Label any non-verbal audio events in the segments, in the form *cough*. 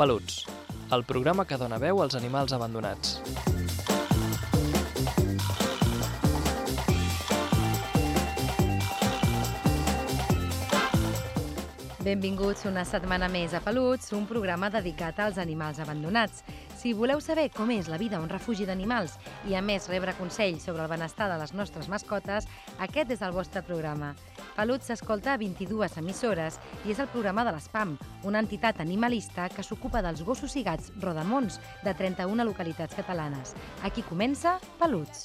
Peluts, el programa que dona veu als animals abandonats. Benvinguts una setmana més a Peluts, un programa dedicat als animals abandonats. Si voleu saber com és la vida a un refugi d'animals i, a més, rebre consells sobre el benestar de les nostres mascotes, aquest és el vostre programa. Peluts s'escolta a 22 emissores i és el programa de l'ESPAM, una entitat animalista que s'ocupa dels gossos i gats rodamons de 31 localitats catalanes. Aquí comença Peluts.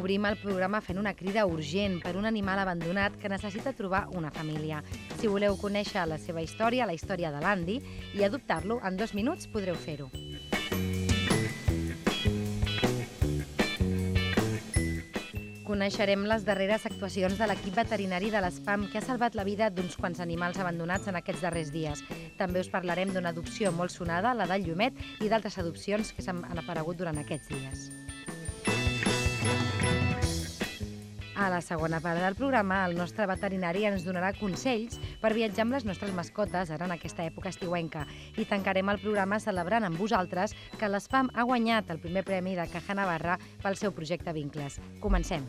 Obrim el programa fent una crida urgent per un animal abandonat que necessita trobar una família. Si voleu conèixer la seva història, la història de l'Andy, i adoptar-lo, en dos minuts podreu fer-ho. Coneixerem les darreres actuacions de l'equip veterinari de l'ESPAM que ha salvat la vida d'uns quants animals abandonats en aquests darrers dies. També us parlarem d'una adopció molt sonada, la del Llumet, i d'altres adopcions que s'han aparegut durant aquests dies. A la segona part del programa, el nostre veterinari ens donarà consells per viatjar amb les nostres mascotes ara en aquesta època estiuenca. I tancarem el programa celebrant amb vosaltres que l'ESPAM ha guanyat el primer premi de Caja Navarra pel seu projecte Vincles. Comencem.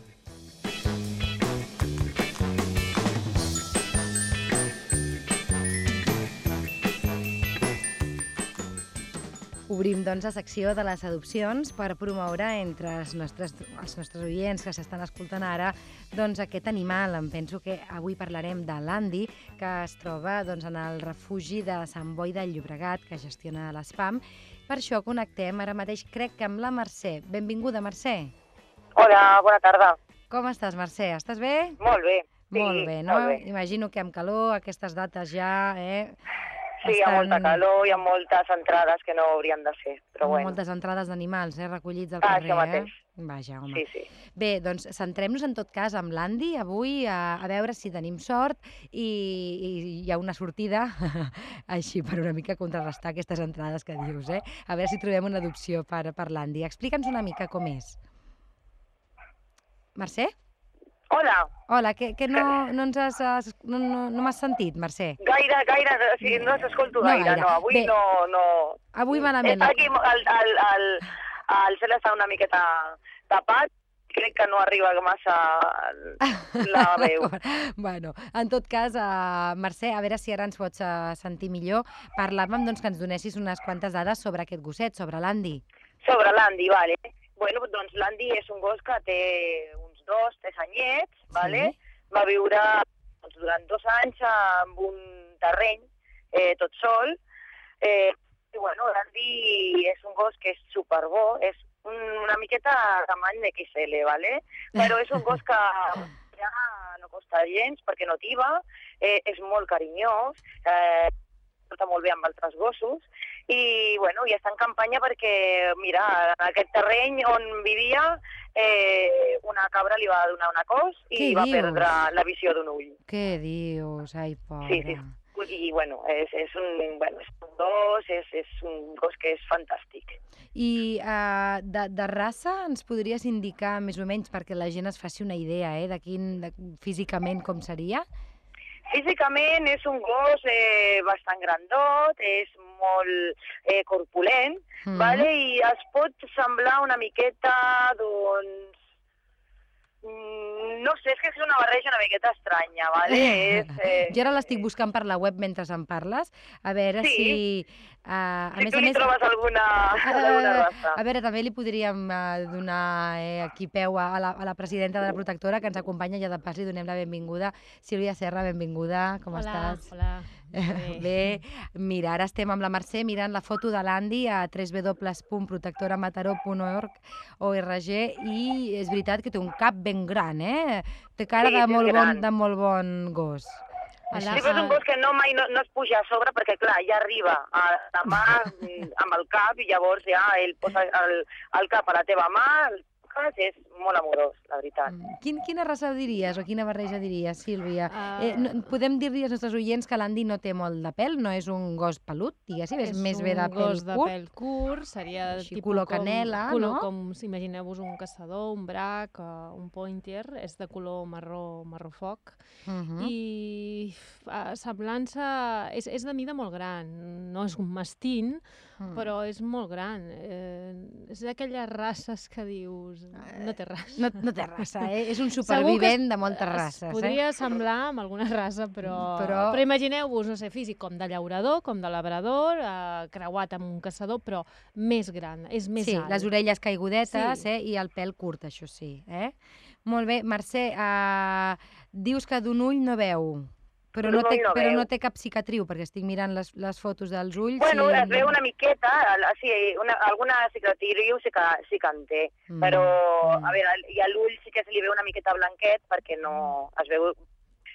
Obrim, doncs, la secció de les adopcions per promoure entre els nostres, els nostres oients que s'estan escoltant ara doncs, aquest animal. Em penso que avui parlarem de l'Andy, que es troba doncs, en el refugi de Sant Boi del Llobregat, que gestiona l'ESPAM. Per això connectem ara mateix, crec que amb la Mercè. Benvinguda, Mercè. Hola, bona tarda. Com estàs, Mercè? Estàs bé? Molt bé. Sí, molt bé, no? Molt bé. Imagino que amb calor, aquestes dates ja, eh? Sí, hi ha molta calor, hi ha moltes entrades que no haurien de ser, però bueno. Moltes entrades d'animals, eh, recollits al Ah, carrer, això mateix. eh? Vaja, home. Sí, sí. Bé, doncs centrem-nos en tot cas amb l'Andy avui a, a veure si tenim sort i, i hi ha una sortida *laughs* així per una mica contrarrestar aquestes entrades que dius, eh? A veure si trobem una adopció per, per l'Andy. Explica'ns una mica com és. Mercè? Hola. Hola, que, que no, no ens has, no, no, no m'has sentit, Mercè? Gaire, gaire, o sigui, no s'escolto No gaire, gaire. no, avui Bé. no, no... Avui malament. Està aquí, el, el, el, el cel està una miqueta tapat, crec que no arriba massa *laughs* la veu. bueno, en tot cas, uh, Mercè, a veure si ara ens pots uh, sentir millor. Parlàvem doncs, que ens donessis unes quantes dades sobre aquest gosset, sobre l'Andy. Sobre l'Andy, vale. Bueno, doncs l'Andy és un gos que té uns dos, tres anyets, vale? Va viure doncs, durant dos anys en un terreny, eh, tot sol. Eh, I bueno, l'Andy és un gos que és superbo, és un, una miqueta tamany XL, vale? Però és un gos que ja no costa gens perquè no tiba, eh, és molt carinyós, eh, porta molt bé amb altres gossos i, bueno, i està en campanya perquè, mira, en aquest terreny on vivia eh, una cabra li va donar una cos i Què va dius? perdre la visió d'un ull. Què dius? Ai, pobra. Sí, sí. I, bueno, és, és un, bueno, és un gos, és, és un gos que és fantàstic. I uh, de, de raça ens podries indicar més o menys perquè la gent es faci una idea eh, de quin, de, físicament com seria? Físicament és un gos eh, bastant grandot, és molt eh, corpulent, Mm. vale? i es pot semblar una miqueta, doncs, no sé, és que és una barreja una miqueta estranya, vale? *laughs* és, eh, Jo ara l'estic buscant per la web mentre em parles, a veure Sí. si... Uh, a si més tu a més, trobes alguna, *laughs* alguna raça. a veure, també li podríem uh, donar eh, aquí peu a la, a la presidenta de la protectora que ens acompanya ja de pas li donem la benvinguda. Sílvia Serra, benvinguda, com hola, estàs? Hola, Bé, mira, ara estem amb la Mercè mirant la foto de l'Andy a www.protectoramataró.org i és veritat que té un cap ben gran, eh? Té cara Sí, de, molt bon, gran. de molt bon gos. Sí, però és un gos que no mai no, no es puja a sobre perquè, clar, ja arriba a la mà mm, amb el cap i llavors ja ell posa el, el cap a la teva mà, roques, és molt amorós, la veritat. Mm. Quin, quina raça diries o quina barreja diries, Sílvia? Ah. Eh, no, podem dir-li als nostres oients que l'Andy no té molt de pèl, no és un gos pelut, diguéssim, és, més bé de un pèl gos de curt. pèl curt, seria Així, tipus color com, canela, color, no? com si imagineu-vos un caçador, un brac, uh, un pointer, és de color marró, marró foc, Uh -huh. i uh, semblança... És, és de mida molt gran, no és un mastín, Mm. però és molt gran. Eh, és d'aquelles races que dius... No té ras. No, no té raça, eh? És un supervivent de moltes es races, eh? Podria semblar amb alguna raça, però... Però- però imagineu-vos, no sé, físic com de llaurador, com de labrador, eh, creuat amb un caçador, però més gran, és més sí, alt. les orelles caigudetes Sí. eh? i el pèl curt, això sí. Eh? Molt bé. Mercè, uh, dius que d'un ull no veu, però no, té, no però veu. no té cap cicatriu, perquè estic mirant les, les fotos dels ulls Bueno, i... es veu una miqueta, sí, una, alguna cicatriu sí que, sí que en té, Mm, però, mm. a veure, i a l'ull sí que se li veu una miqueta blanquet perquè no es veu...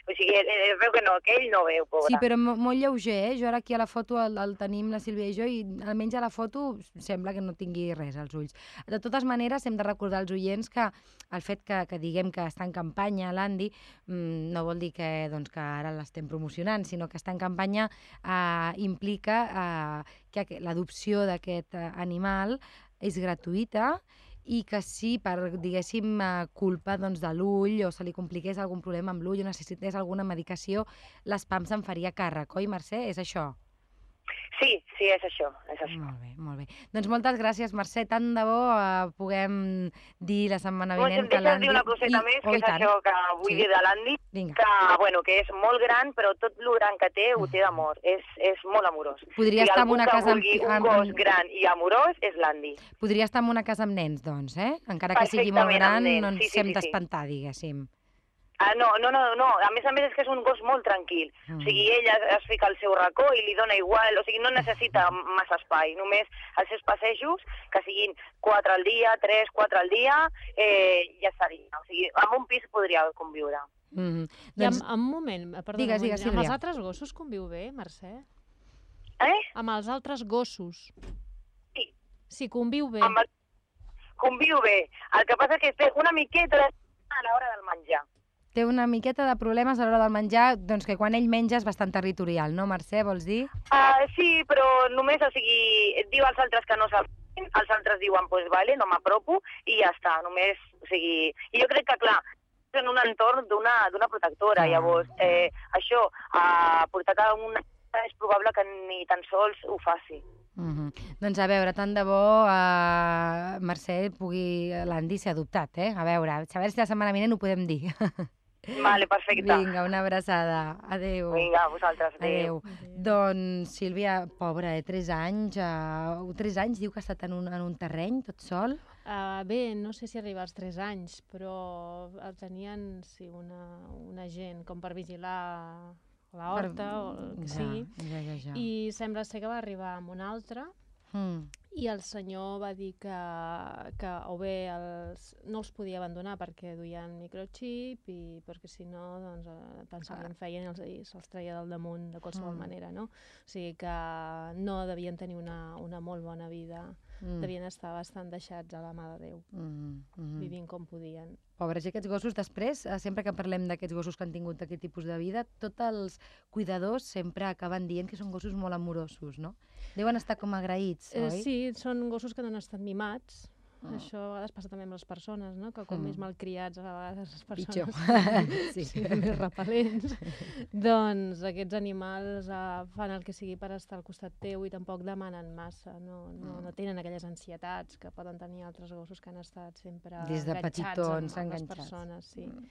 O sigui, eh, es veu que no, que ell no veu, pobre. Sí, però mo- molt lleuger, eh? Jo ara aquí a la foto el, el tenim la Sílvia i jo i almenys a la foto sembla que no tingui res als ulls. De totes maneres, hem de recordar als oients que el fet que, que diguem que està en campanya l'Andy mm, no vol dir que, doncs, que ara l'estem promocionant, sinó que està en campanya eh, implica eh, que l'adopció d'aquest eh, animal és gratuïta i que si per, diguéssim, eh, culpa doncs, de l'ull o se li compliqués algun problema amb l'ull o necessités alguna medicació, l'ESPAM se'n faria càrrec, oi, Mercè? És això? Sí, sí, és això, és això. Molt bé, molt bé. Doncs moltes gràcies, Mercè. Tant de bo eh, puguem dir la setmana si vinent que deixes dir l'Andy... una coseta més, oh, que i és tant. això que vull Sí. dir de l'Andy, que, bueno, que és molt gran, però tot lo gran que té ho té d'amor. És, és molt amorós. podria si estar en una casa amb, un amb, gos gran i amorós és l'Andy. podria estar en una casa amb nens, doncs, eh? Encara que sigui molt gran, no ens sí, sí, hem sí, sí. d'espantar, diguéssim. Ah, no, no, no, no, a més a més és que és un gos molt tranquil. Mm. O sigui, ell es, es fica al seu racó i li dona igual, o sigui, no necessita massa espai, només els seus passejos, que siguin 4 al dia, 3, 4 al dia, eh, ja estaria. O sigui, amb un pis podria conviure. Mm. I Doncs, en, en un moment, eh, perdona, Digues, digues, moment, amb els altres gossos conviu bé, Mercè? Eh? Amb els altres gossos. Sí. Sí, conviu bé. Amb el... Conviu bé. El que passa que té una miqueta a l'hora del menjar. Té una miqueta de problemes a l'hora del menjar, doncs que quan ell menja és bastant territorial, no, Mercè, vols dir? Uh, sí, però només, o sigui, diu als altres que no saben, els altres diuen, pues vale, no m'apropo, i ja està, només, o sigui... I jo crec que, clar, és en un entorn d'una protectora, Ah. llavors, eh, això, uh, portat a una és probable que ni tan sols ho faci. Mm -hmm. Doncs a veure, tant de bo uh, Mercè pugui l'Andy ser adoptat, eh? A veure, a veure si la setmana vinent ho podem dir. *laughs* Vale, perfecte. Vinga, una abraçada. Adéu. Vinga, a vosaltres, adéu. Adéu. Doncs, Sílvia, pobra, eh? 3 anys, uh, 3 anys diu que ha estat en un, en un terreny, tot sol. Uh, bé, no sé si arriba als 3 anys, però el tenien sí, una, una gent com per vigilar la horta o el que ja, sigui. Ja, ja, ja. I sembla ser que va arribar amb un altre Mm. i el senyor va dir que, que o bé els, no els podia abandonar perquè duien microchip i perquè si no doncs, eh, li en feien i els- i se'ls treia del damunt de qualsevol Mm. manera, no? O sigui que no devien tenir una, una molt bona vida, Mm. devien estar bastant deixats a la mà de Déu, Mm. Mm. vivint com podien. Pobres, i aquests gossos, després, eh, sempre que parlem d'aquests gossos que han tingut aquest tipus de vida, tots els cuidadors sempre acaben dient que són gossos molt amorosos, no? Deuen estar com agraïts, Eh, oi? sí, són gossos que no han estat mimats, Ah. Això a vegades passa també amb les persones, no? que com Mm. més malcriats a vegades les persones *laughs* Sí. sí, més repel·lents, doncs aquests animals uh, fan el que sigui per estar al costat teu i tampoc demanen massa, no, no, Mm. no tenen aquelles ansietats que poden tenir altres gossos que han estat sempre Des de enganxats petitons, amb, amb les enganxats. persones. Sí. Mm.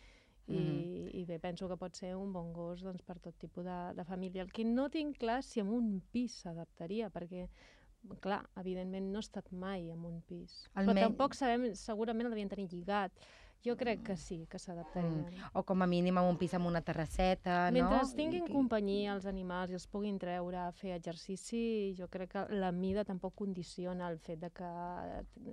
I, I bé, penso que pot ser un bon gos doncs, per tot tipus de, de família. El que no tinc clar si en un pis s'adaptaria, perquè clar, evidentment no he estat mai en un pis. Però Almenys- tampoc sabem, segurament el devien tenir lligat. Jo crec que sí, que s'adaptarien. Mm. O com a mínim un pis amb una terrasseta, Mentre no? tinguin I- companyia els animals i els puguin treure a fer exercici, jo crec que la mida tampoc condiciona el fet de que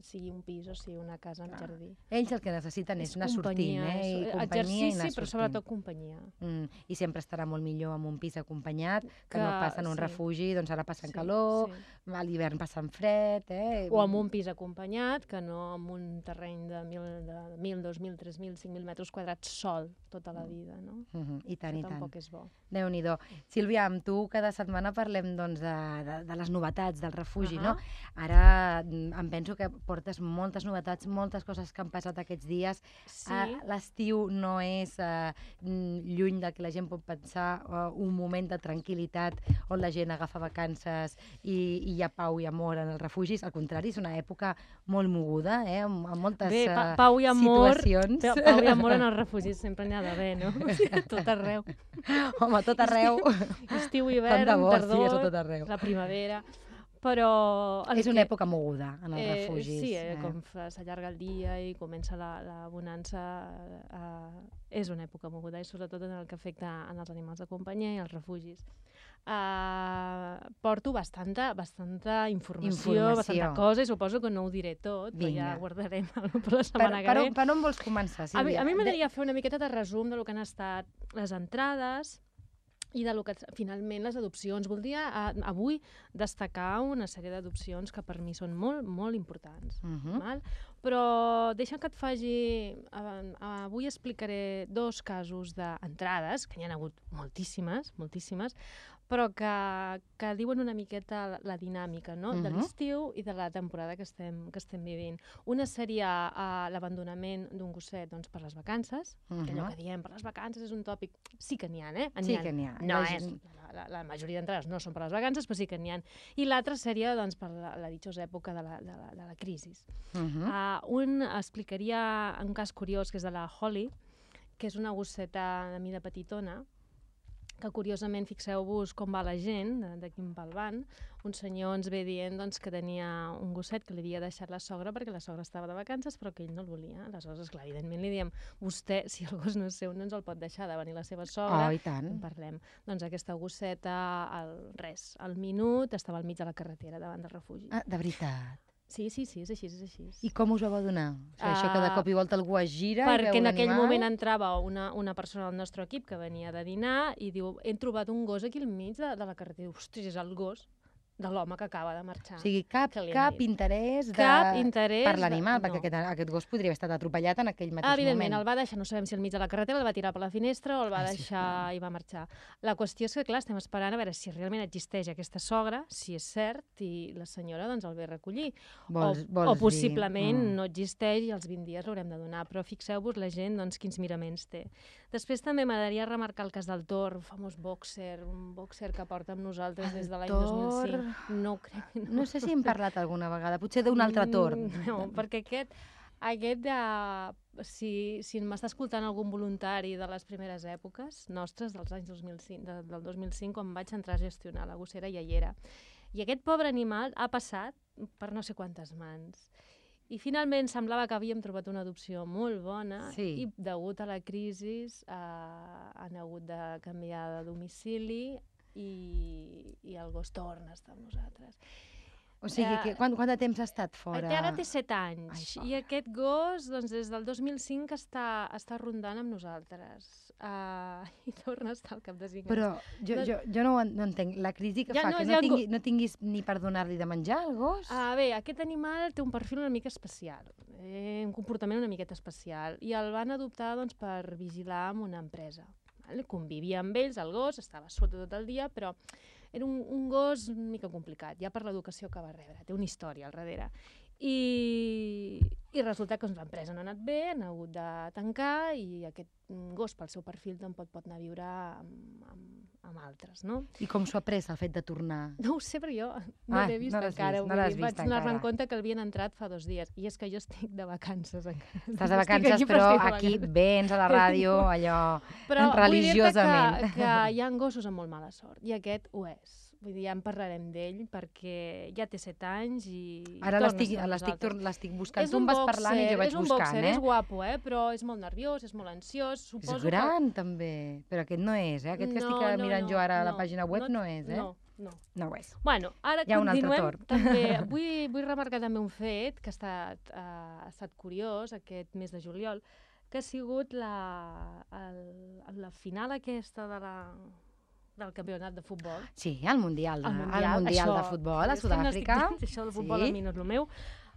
sigui un pis o sigui una casa amb Clar. jardí. Ells el que necessiten és, anar sortint, companyia, eh? I és- companyia i exercici, anar però sortint. sobretot companyia. Mm, I sempre estarà molt millor amb un pis acompanyat, que, no Que- passen un sí. refugi, doncs ara passen Sí, calor, sí. a l'hivern passen fred, eh? O amb un pis acompanyat, que no amb un terreny de 1.000, de 1.000 2.000, 3.000, 5.000 metres quadrats sol tota la vida, no? Uh -huh. I tant, Això i tant. tampoc és bo. déu nhi Sílvia, amb tu cada setmana parlem doncs, de, de, de les novetats del refugi, Ahà. no? Ara mm, em penso que portes moltes novetats, moltes coses que han passat aquests dies. Sí, Ah, L'estiu no és mm, lluny del que la gent pot pensar, eh, un moment de tranquil·litat on la gent agafa vacances i, i hi ha pau i amor en els refugis. Al contrari, és una època molt moguda, eh? amb, amb moltes Bé, pa, eh, pau i amor, situacions. pa- pau i amor en els refugis sempre n'hi ha d'haver, no? *laughs* O sigui, a tot arreu. Home, tot arreu. *laughs* Estiu, Tant hivern, de bo, sí, és tardor, tot arreu. la primavera, però... el És una que- època moguda en els refugis. Sí, eh, com fa- s'allarga el dia i comença la, la bonança, eh, és una època moguda i sobretot en el que afecta en els animals de companyia i els refugis. Uh, porto bastanta, bastanta informació, Informació. bastanta cosa i suposo que no ho diré tot, però Vinga. ja guardarem *laughs* per la Per, setmana per, que ve. on, per on vols començar, A mi, Sílvia? a mi De- m'agradaria fer una miqueta de resum de lo que han estat les entrades i de lo que finalment les adopcions. Voldria a, avui destacar una sèrie d'adopcions que per mi són molt, molt importants. Mhm. Val? Però deixa que et faci... eh, avui explicaré dos casos d'entrades, que n'hi ha hagut moltíssimes, moltíssimes, però que, que diuen una miqueta la, la dinàmica no? de Mhm. l'estiu i de la temporada que estem, que estem vivint. Una seria uh, l'abandonament d'un gosset doncs, per les vacances, que allò Mhm. que diem per les vacances és un tòpic... Sí que n'hi ha, eh? Sí que n'hi ha. No La és, la, la, la majoria d'entrades no són per les vacances, però sí que n'hi ha. I l'altra seria doncs, per la, la ditjosa època de la, de la, de la crisi. Mhm. Uh, un explicaria un cas curiós, que és de la Holly, que és una gosseta de mida petitona, que curiosament, fixeu-vos com va la gent, de, de quin pal van, un senyor ens ve dient doncs, que tenia un gosset que li havia deixat la sogra perquè la sogra estava de vacances però que ell no el volia. Aleshores, esclar, evidentment li diem, vostè, si el gos no és seu, no ens el pot deixar de venir la seva sogra, Oh, i tant. en parlem. Doncs aquesta gosseta, al, res, al minut, estava al mig de la carretera davant del refugi. Ah, de veritat. Sí, sí, sí, és així, és així. I com us ho vau donar? O sigui, això que de Ah, cop i volta algú es gira Perquè en aquell l'animal? moment entrava una, una persona del nostre equip que venia de dinar i diu, he trobat un gos aquí al mig de, de la carretera. Ostres, és el gos de l'home que acaba de marxar. O sigui, cap, cap interès, de... Cap interès per de- l'animal, no. perquè aquest, aquest gos podria haver estat atropellat en aquell mateix Evidentment, moment. el va deixar, no sabem si al mig de la carretera, el va tirar per la finestra o el va Ah, deixar sisplau. i va marxar. La qüestió és que, clar, estem esperant a veure si realment existeix aquesta sogra, si és cert, i la senyora doncs, el ve a recollir. Vols, o, vols o dir? possiblement Mm. no existeix i els 20 dies l'haurem de donar, però fixeu-vos la gent doncs, quins miraments té. Després també m'agradaria remarcar el cas del Thor, un famós boxer, un boxer que porta amb nosaltres El des de l'any Thor. 2005. No crec. No sé si hem parlat alguna vegada, potser d'un altre. Mm, No, perquè aquest, aquest de, si, si m'està escoltant algun voluntari de les primeres èpoques nostres, dels anys 2005, de, del 2005, quan vaig entrar a gestionar la gossera, ja hi era. I aquest pobre animal ha passat per no sé quantes mans. I finalment semblava que havíem trobat una adopció molt bona Sí. i degut a la crisi eh, han hagut de canviar de domicili i, i el gos torna a estar amb nosaltres. O sigui, que, quant, quant de temps ha estat fora? Té, ara té 7 anys Ai, i aquest gos doncs, des del 2005 està, està rondant amb nosaltres uh, *laughs* i torna a estar al cap de 5 anys. Però jo, No- jo, jo no, no entenc. La crisi que Ja fa no que no, algo- tingui, no tinguis ni per donar-li de menjar al gos? Uh, bé, aquest animal té un perfil una mica especial, eh, un comportament una miqueta especial, i el van adoptar doncs, per vigilar amb una empresa. Vale? Convivia amb ells, el gos, estava sota tot el dia, però era un, un gos mica complicat, ja per l'educació que va rebre, té una història al darrere. I, i resulta que doncs, l'empresa no ha anat bé, han hagut de tancar i aquest mm, gos, pel seu perfil, tampoc pot anar a viure amb, amb, amb altres, no? I com s'ho ha pres el fet de tornar? No ho sé, però jo no Ah, l'he vist no encara. vist, no vist vaig donar-me en compte que l'havien entrat fa dos dies. I és que jo estic de vacances encara. Estàs de vacances, aquí, però estic de aquí vacances. vens a la ràdio, *laughs* allò, Però religiosament. vull dir que, que *laughs* hi ha gossos amb molt mala sort. I aquest ho és. Vull dir, ja en parlarem d'ell perquè ja té 7 anys i... Ara l'estic buscant. És Tu em un vas boxer, parlant i jo vaig és un buscant, boxer, eh? és guapo, eh? Però és molt nerviós, és molt ansiós. Suposo És gran, també. Però aquest no és, eh? Aquest que estic eh, mirant jo ara a la pàgina web no, és, eh? No, no. No ho és. Bueno, ara Hi ha un altre continuem. torn. També, *laughs* vull, vull remarcar també un fet que ha estat, uh, ha estat curiós aquest mes de juliol, que ha sigut la, el, la final aquesta de la, del campionat de futbol. Sí, el Mundial, El el Mundial, mundial això, de Futbol a Sud-àfrica. Això del futbol Sí. a mi no és el meu.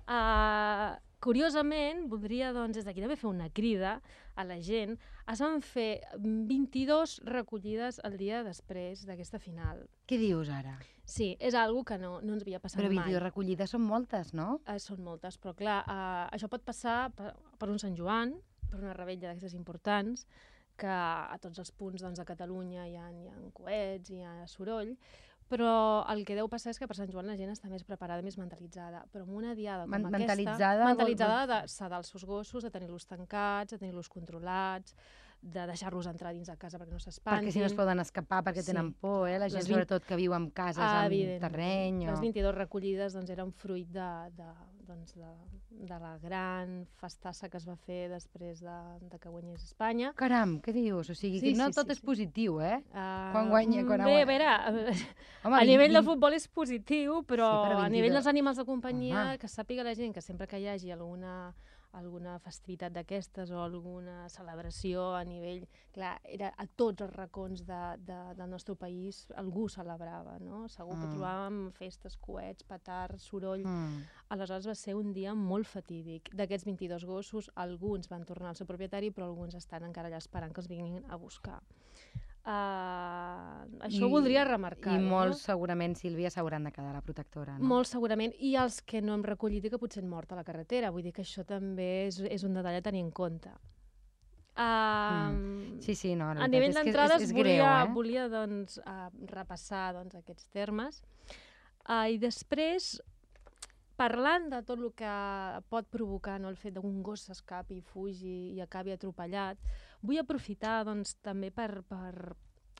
Uh, curiosament, voldria doncs, des d'aquí també fer una crida a la gent. Es van fer 22 recollides el dia després d'aquesta final. Què dius ara? Sí, és algo que no, no ens havia passat Però mai. videorecollides són moltes, no? Eh, són moltes, però clar, eh, això pot passar per, per un Sant Joan, per una rebella d'aquestes importants, que a tots els punts doncs, de Catalunya hi ha, hi ha coets, hi ha soroll, però el que deu passar és que per Sant Joan la gent està més preparada, més mentalitzada. Però amb una diada com Men- aquesta... mentalitzada vol- Mentalitzada de sedar els seus gossos, de tenir-los tancats, de tenir-los controlats, de deixar-los entrar dins de casa perquè no s'espantin. Perquè si no es poden escapar, perquè Sí. tenen por, eh? La gent, Les vint- sobretot, que viu en cases Ah, amb evident. terreny. Les O... 22 recollides doncs, eren fruit de, de, doncs, de, de la gran festassa que es va fer després de, de que guanyés Espanya. Caram, què dius? O sigui, Sí, que no sí, tot sí, és sí. positiu, eh? Uh, Quan guanya- quan Bé, *laughs* a veure, Home, a nivell de vint- futbol és positiu, però, Sí, però a nivell 22 dels animals de companyia, Home. que sàpiga la gent que sempre que hi hagi alguna alguna festivitat d'aquestes o alguna celebració a nivell... Clar, era a tots els racons de, de, del nostre país algú celebrava, no? Segur que Mm. trobàvem festes, coets, petards, soroll... Mm. Aleshores va ser un dia molt fatídic. D'aquests 22 gossos, alguns van tornar al seu propietari, però alguns estan encara allà esperant que els vinguin a buscar. Uh, això I- ho voldria remarcar. I molts, segurament, Sílvia, s'hauran de quedar a la protectora, no? Molt segurament. I els que no hem recollit i que potser han mort a la carretera. Vull dir que això també és, és un detall a tenir en compte. Uh, Sí, sí, no, a nivell d'entrades volia, greu, eh? volia doncs, uh, repassar doncs, aquests termes uh, i després parlant de tot el que pot provocar no, el fet d'un gos s'escapi, fugi i acabi atropellat, vull aprofitar doncs, també per, per,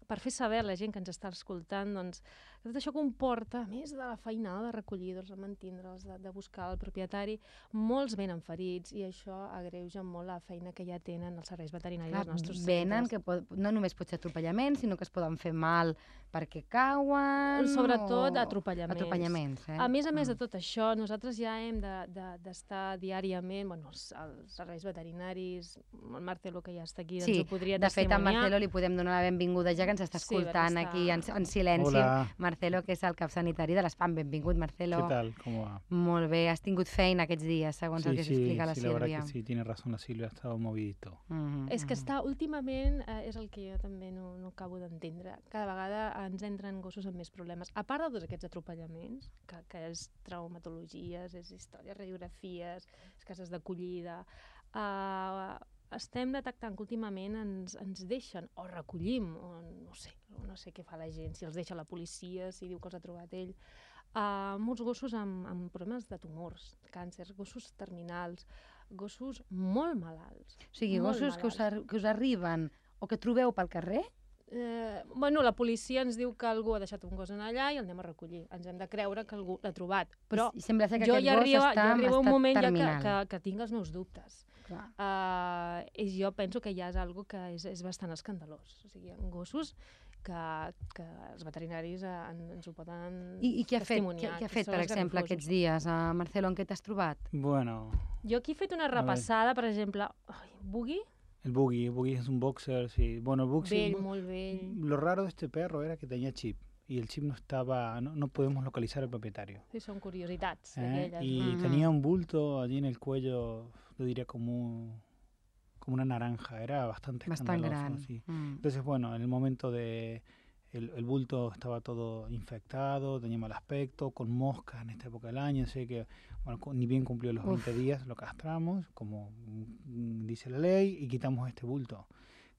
per fer saber a la gent que ens està escoltant doncs, que tot això comporta, a més de la feinada de recollir-los, de mantindre'ls, de, de buscar el propietari, molts venen ferits i això agreuja molt la feina que ja tenen els serveis veterinaris Clar, dels nostres venen centres. que pot, no només pot ser atropellaments, sinó que es poden fer mal perquè cauen... Sobretot o... atropellaments. Atropellaments, eh? A més a més de Mm. tot això, nosaltres ja hem d'estar de, d'estar diàriament, bueno, els, els serveis veterinaris, el Marcelo que ja està aquí, doncs Sí, ho podria De fet, a. Marcelo li podem donar la benvinguda ja que ens està Sí, escoltant està- aquí en, en silenci. Hola. Marcelo, que és el cap sanitari de l'ESPAM. Benvingut, Marcelo. ¿Qué tal? ¿Cómo va? Molt bé, has tingut feina aquests dies, segons el Sí, que sí, s'explica la sí, la verdad Sílvia. que sí, tiene razón la Silvia, ha estado movidito. Mhm, És que mhm. està, últimament, eh, és el que jo també no, no acabo d'entendre. Cada vegada ens entren gossos amb més problemes. A part de tots aquests atropellaments, que, que és traumatologies, és històries, radiografies, és cases d'acollida, eh, estem detectant que últimament ens, ens deixen, o recollim, o no sé, no sé què fa la gent, si els deixa la policia, si diu que els ha trobat ell, uh, molts gossos amb, amb problemes de tumors, càncers, gossos terminals, gossos molt malalts. O sigui, gossos que us, malalts. que us arriben o que trobeu pel carrer, Eh, bueno, la policia ens diu que algú ha deixat un gos en allà i el anem a recollir. Ens hem de creure que algú l'ha trobat. Però i sembla ser que jo ja arriba, està ja arriba un moment ja que, que, que tinc els meus dubtes. Clar. Uh, i jo penso que ja és algo que és, és bastant escandalós. O sigui, hi ha gossos que, que els veterinaris eh, en, ens ho poden I, I què ha fet, què, què ha fet per exemple, aquests dies? Uh, Marcelo, en què t'has trobat? Bueno, Jo aquí he fet una repassada, per exemple, ai, Boogie, el Boogie, el Boogie es un boxer, sí. Bueno, el Boogie... vell, molt vell. Lo raro de este perro era que tenía chip y el chip no estaba, no, no podemos localizar al propietario. Sí, són curiositats ¿eh? un bulto allí en el cuello, yo diría como, como una naranja, era bastante Bastant escandaloso. gran. sí. Mm. Entonces, bueno, en el momento de... El, el bulto estaba todo infectado, tenía mal aspecto, con moscas en esta época del año, así que, bueno, ni bien cumplió los Uf. 20 días, lo castramos, como mm, dice la ley, y quitamos este bulto,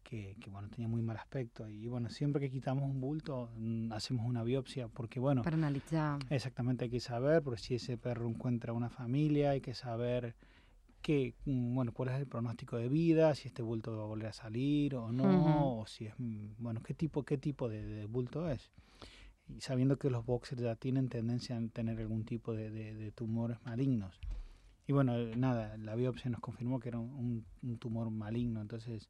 que, que, bueno, tenía muy mal aspecto. Y bueno, siempre que quitamos un bulto, mm, hacemos una biopsia, porque, bueno, Per analitzar. Exactamente, hay que saber, porque si ese perro encuentra una familia, hay que saber qué, mm, bueno, cuál es el pronóstico de vida, si este bulto va a volver a salir o no, o si es, mm, bueno, qué tipo, qué tipo de, de bulto es. y sabiendo que los boxers ya tienen tendencia a tener algún tipo de, de- de tumores malignos. Y bueno, nada, la biopsia nos confirmó que era un tumor maligno, entonces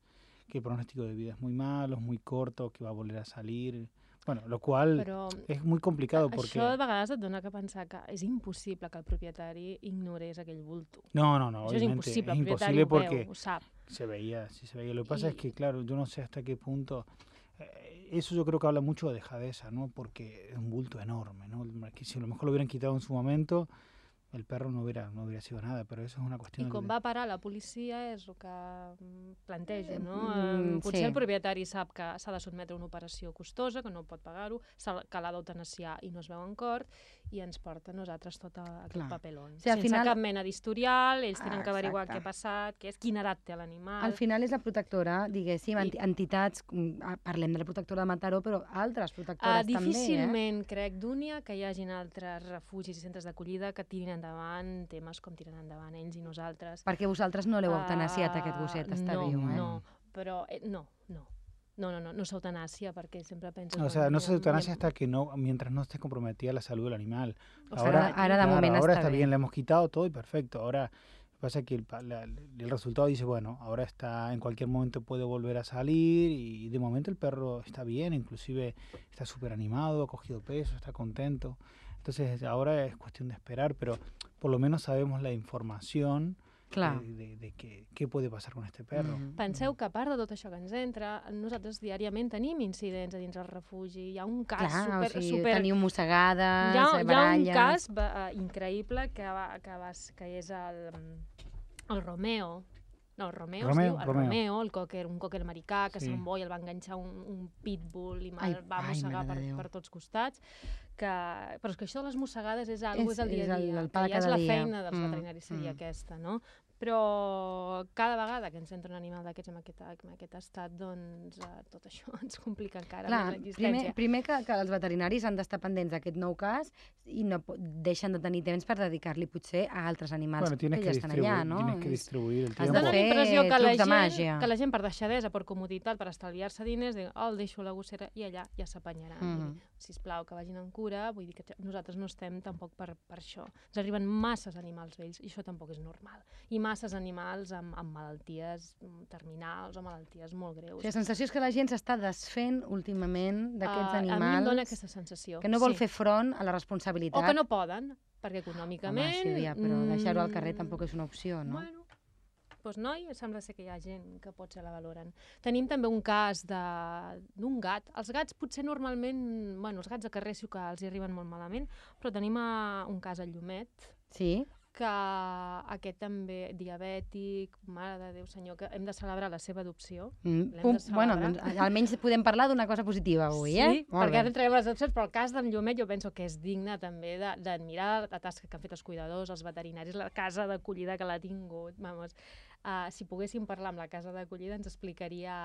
que el pronóstico de vida es muy malo, es muy corto, que va a volver a salir. Bueno, lo cual Però es muy complicado porque... això de vegades et dona que pensar que és impossible que el propietari ignorés aquell bulto. No, no, no, Això és impossible, el propietari ho porque veu, ho sap. se veía, sí se veía. Lo que pasa es que, claro, yo no sé hasta qué punto. eh, eso yo creo que habla mucho de dejadeza, ¿no? Porque es un bulto enorme, ¿no? Que si a lo mejor lo hubieran quitado en su momento, el perro no hubiera, no hubiera sido nada, pero eso es una I cuestión. com de- va parar la policia és el que mm, plantejo, no? Mm, Eh, Potser sí. el propietari sap que s'ha de sotmetre a una operació costosa, que no pot pagar-ho, que l'ha d'eutanasiar i no es veu en cort, i ens porta a nosaltres tot a- aquest Clar. papelón. O sigui, al Sense final- cap mena d'historial, ells Ah, tenen que averiguar exacte. què ha passat, què és, quina edat té l'animal... Al final és la protectora, diguéssim, I- enti- entitats, com, ah, parlem de la protectora de Mataró, però altres Uh, protectores també, eh? difícilment crec, Dúnia, que hi hagin altres refugis i centres d'acollida que tirin endavant temes com tiren endavant ells i nosaltres. Perquè vosaltres no l'heu eutanasiat, Ah, aquest gosset, està no, viu, eh? No, però eh, no, no. No, no, no, no s'eutanàsia perquè sempre penses... O sea, no se eutanasia hasta que no, mientras no esté comprometida la salud del animal. o Ahora- ara de Claro, ahora está bé. bien, le hemos quitado todo y perfecto. Ahora pasa es que el, la- el resultado dice, bueno, ahora está, en cualquier momento puede volver a salir y de momento el perro está bien, inclusive está súper animado, ha cogido peso, está contento. Entonces ahora es cuestión de esperar, pero por lo menos sabemos la información Clar. de, de- de qué, qué puede pasar con este perro. Mhm. Penseu que a part de tot això que ens entra, nosaltres diàriament tenim incidents a dins el refugi. Hi ha un cas Clar, super, o sigui, super teniu mossegades, hi ha, hi ha un baralles... cas uh, increïble que, va, que, va, que és el, mm, el Romeo. No, el Romeo, Romeo, es diu, el Romeo. Romeo, el cocker, un cocker americà que Sí. se'n bo i el va enganxar un, un pitbull i Ai, me'l va ai, mossegar per, Déu. per tots costats. Que... Però és que això de les mossegades és, algo, És- és, el dia és a el- dia, el pa de que ja és la dia. feina dels Mm, veterinaris seria mm. aquesta, no? Però cada vegada que ens entra un animal d'aquests en, aquest, en aquest estat, doncs eh, tot *laughs* això ens complica encara Clar, més primer, l'existència. primer que, que els veterinaris han d'estar pendents d'aquest nou cas i no deixen de tenir temps per dedicar-li potser a altres animals Bueno, tienes que que, ja estan distribuir, allà, no? tienes que distribuir el has de tiempo. dona la fer impressió que la, de gent, màgia. que la gent per deixadesa, per comoditat, per estalviar-se diners, diu, oh, el deixo a la gossera i allà ja s'apanyaran. Mm -hmm. Sisplau, que vagin en cura, vull dir que nosaltres no estem tampoc per, per això. Ens arriben masses animals vells i això tampoc és normal. I masses animals amb, amb malalties mm, terminals o malalties molt O greus. sigui, la sensació és que la gent s'està desfent últimament d'aquests Ah, A mi em animals dóna aquesta sensació. que no vol sí. fer front a la responsabilitat. O que no poden, perquè Home, econòmicament... Sílvia, però deixar-ho al carrer mm, tampoc és una opció, no? Bueno, doncs noi, sembla ser que hi ha gent que potser la valoren. Tenim també un cas de- d'un gat. Els gats potser normalment, bueno, els gats de carrer sí que els hi arriben molt malament, però tenim uh, un cas al Llumet, Sí? Que aquest també diabètic, mare de Déu senyor, que hem de celebrar la seva adopció. Mm, pum, de bueno, doncs, almenys podem parlar d'una cosa positiva avui, sí, eh? Molt perquè ara entrarem a les adopcions, però el cas d'en Llumet jo penso que és digne també d'admirar la tasca que han fet els cuidadors, els veterinaris, la casa d'acollida que l'ha tingut, vamos. Uh, si poguéssim parlar amb la casa d'acollida ens explicaria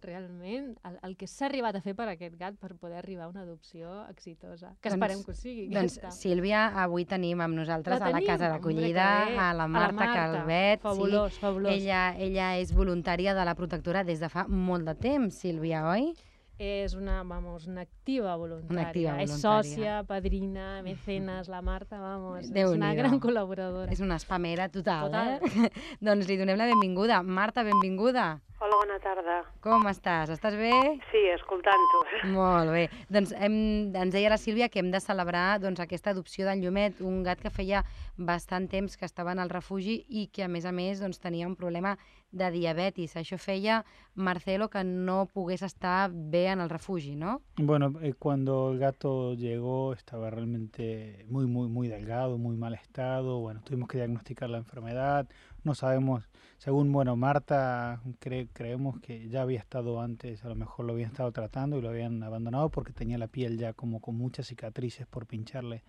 realment el, el que s'ha arribat a fer per aquest gat per poder arribar a una adopció exitosa. Que Doncs- esperem que ho sigui. Doncs, aquesta. Sílvia, avui tenim amb nosaltres La a la tenim? casa d'acollida, a la Marta, Calvet. Fabulós, sí. fabulós. Ella, ella és voluntària de la protectora des de fa molt de temps, Sílvia, oi? És una, vamos, una activa voluntària. activa És voluntària. sòcia, padrina, mecenes, la Marta, vamos, és Déu-n'hi-do. una gran col·laboradora. És una spamera total, Total. eh? *laughs* doncs li donem la benvinguda. Marta, benvinguda. Hola, bona tarda. Com estàs? Estàs bé? Sí, escoltant-ho. Molt bé. Doncs hem, ens deia la Sílvia que hem de celebrar doncs, aquesta adopció d'en Llumet, un gat que feia bastant temps que estava en el refugi i que, a més a més, doncs, tenia un problema de diabetis. Això feia, Marcelo, que no pogués estar bé en el refugi, no? Bueno, eh, cuando el gato llegó estaba realmente muy, muy, muy delgado, muy mal estado. Bueno, tuvimos que diagnosticar la enfermedad. No sabemos, según, bueno, Marta, cre- creemos que ya había estado antes, a lo mejor lo habían estado tratando y lo habían abandonado porque tenía la piel ya como con muchas cicatrices por pincharle.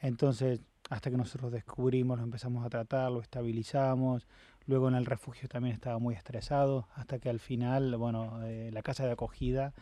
Entonces, hasta que nosotros descubrimos, lo empezamos a tratar, lo estabilizamos. Luego en el refugio también estaba muy estresado, hasta que al final, bueno, eh, la casa de acogida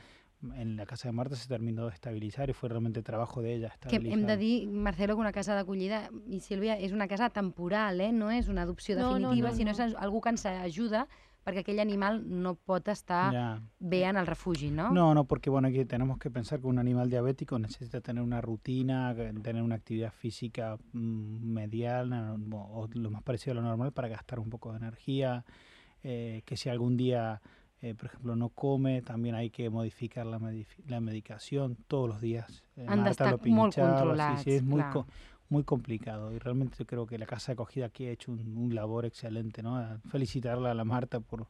en la casa de Marta se terminó de estabilizar y fue realmente trabajo de ella Que hem de dir, Marcelo, que una casa d'acollida, i Sílvia, és una casa temporal, eh? no és una adopció No, no, definitiva, no, sinó no. és algú que ens ajuda perquè aquell animal no pot estar Ya. bé en el refugi, no? No, no, porque bueno, aquí tenemos que pensar que un animal diabético necesita tener una rutina, tener una actividad física mm, mediana o o lo más parecido a lo normal para gastar un poco de energía, eh, que si algún día, eh, por ejemplo, no come, también hay que modificar la, la medicación todos los días. Eh, Han de Marta estar lo molt sí, sí, es muy, clar. Muy complicado y realmente yo creo que la casa de acogida aquí ha hecho un, un labor excelente, ¿no? A Felicitarla a la Marta por,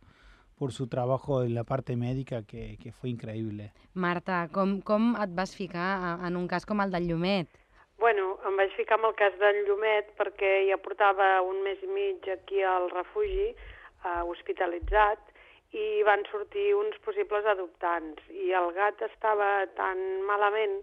por su trabajo en la parte médica que, que fue increíble. Marta, com, com et vas ficar a- en un cas com el del Llumet? Bueno, em vaig ficar amb el cas d'en Llumet perquè ja portava un mes i mig aquí al refugi, eh, hospitalitzat, i van sortir uns possibles adoptants. I el gat estava tan malament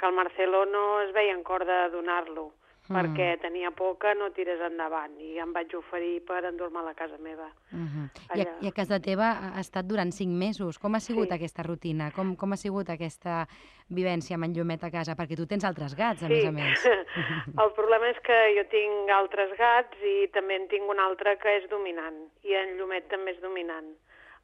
que el Marcelo no es veia en cor de donar-lo, Mm. perquè tenia por que no tirés endavant, i em vaig oferir per endur-me a la casa meva. Uh -huh. I, a. I a casa teva ha estat durant cinc mesos. Com ha sigut Sí. aquesta rutina? Com, com ha sigut aquesta vivència amb en Llumet a casa? Perquè tu tens altres gats, a Sí, més a més. *laughs* el problema és que jo tinc altres gats i també en tinc un altre que és dominant, i en Llumet també és dominant.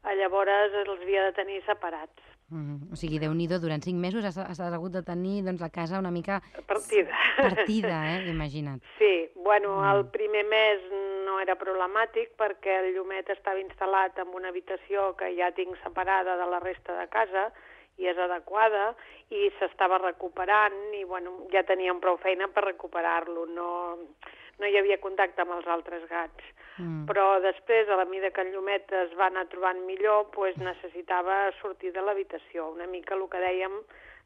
Llavors els havia de tenir separats. Mm, o sigui, déu nhi durant cinc mesos has, has hagut de tenir doncs, la casa una mica Partida. partida, *laughs* eh? imagina't. Sí, bueno, Mm. el primer mes no era problemàtic perquè el llumet estava instal·lat en una habitació que ja tinc separada de la resta de casa i és adequada i s'estava recuperant i bueno, ja teníem prou feina per recuperar-lo, no, no hi havia contacte amb els altres gats. Mm. Però després, a la mida que el llumet es va anar trobant millor, pues necessitava sortir de l'habitació, una mica el que dèiem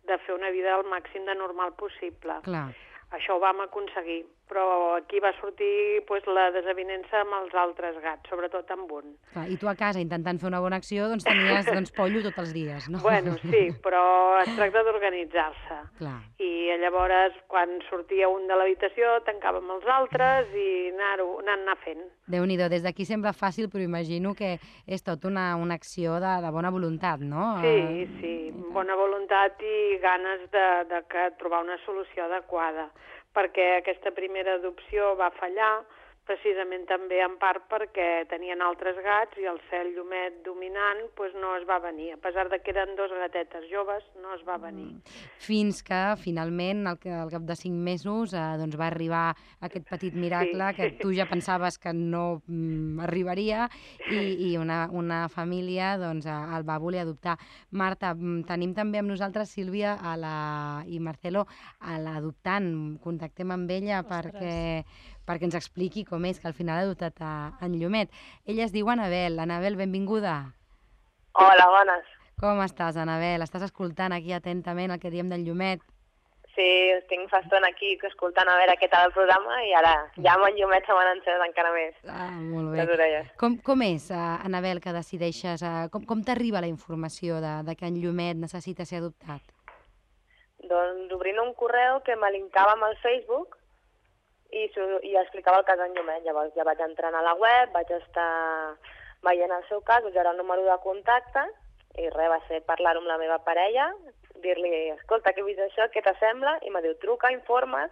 de fer una vida al màxim de normal possible. Clar. Això ho vam aconseguir, però aquí va sortir pues, la desavinença amb els altres gats, sobretot amb un. Clar, I tu a casa, intentant fer una bona acció, doncs tenies *laughs* doncs, pollo tots els dies, no? Bueno, sí, però es tracta d'organitzar-se. I llavors, quan sortia un de l'habitació, tancàvem els altres i anar-ho anar, anar fent. déu nhi des d'aquí sembla fàcil, però imagino que és tot una, una acció de, de bona voluntat, no? Sí, Eh, sí, bona voluntat i ganes de, de que trobar una solució adequada, perquè aquesta primera adopció va fallar, precisament també en part perquè tenien altres gats i el cel llumet dominant pues, no es va venir. A pesar de que eren dos gatetes joves, no es va venir. Fins que, finalment, al, al cap de cinc mesos, eh, doncs va arribar aquest petit miracle Sí. que tu ja pensaves que no mm, arribaria i, i una, una família doncs, eh, el va voler adoptar. Marta, mm, tenim també amb nosaltres Sílvia a la, i Marcelo a l'adoptant. Contactem amb ella perquè, perquè ens expliqui com és que al final ha adoptat a, en Llumet. Ella es diu Anabel. Anabel, benvinguda. Hola, bones. Com estàs, Anabel? Estàs escoltant aquí atentament el que diem del Llumet? Sí, estic fa estona aquí escoltant a veure què tal el programa i ara ja amb en llumet se m'han encetat encara més Ah, molt bé. Com, com és, uh, Anabel, que decideixes, uh, com, com t'arriba la informació de, de que en Llumet necessita ser adoptat? Doncs obrint un correu que me linkava amb el Facebook i, i explicava el cas d'en Llumet. Llavors ja vaig entrant a la web, vaig estar veient el seu cas, era el número de contacte i res, va ser parlar-ho amb la meva parella, dir-li, escolta, que he vist això, què t'assembla? I me diu, truca, informes.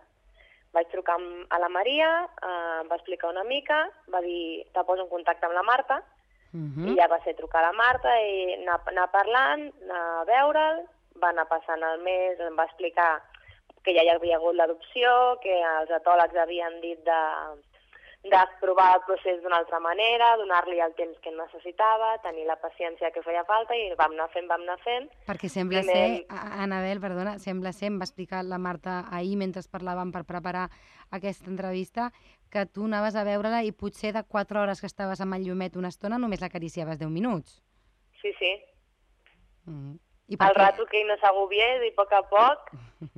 Vaig trucar amb- a la Maria, eh, em va explicar una mica, va dir, te poso en contacte amb la Marta, Uh I -huh. ja va ser trucar a la Marta i anar, anar parlant, anar a veure'l, va anar passant el mes, em va explicar que ja hi havia hagut l'adopció, que els etòlegs havien dit de, de provar el procés d'una altra manera, donar-li el temps que necessitava, tenir la paciència que feia falta i vam anar fent, vam anar fent. Perquè sembla primer- ser, Anabel, perdona, sembla ser, em va explicar la Marta ahir mentre parlàvem per preparar aquesta entrevista, que tu anaves a veure-la i potser de 4 hores que estaves amb el Llumet una estona només l'acariciaves 10 minuts. Sí, sí. Mm. I El rato que ell no s'agobiés i a poc a poc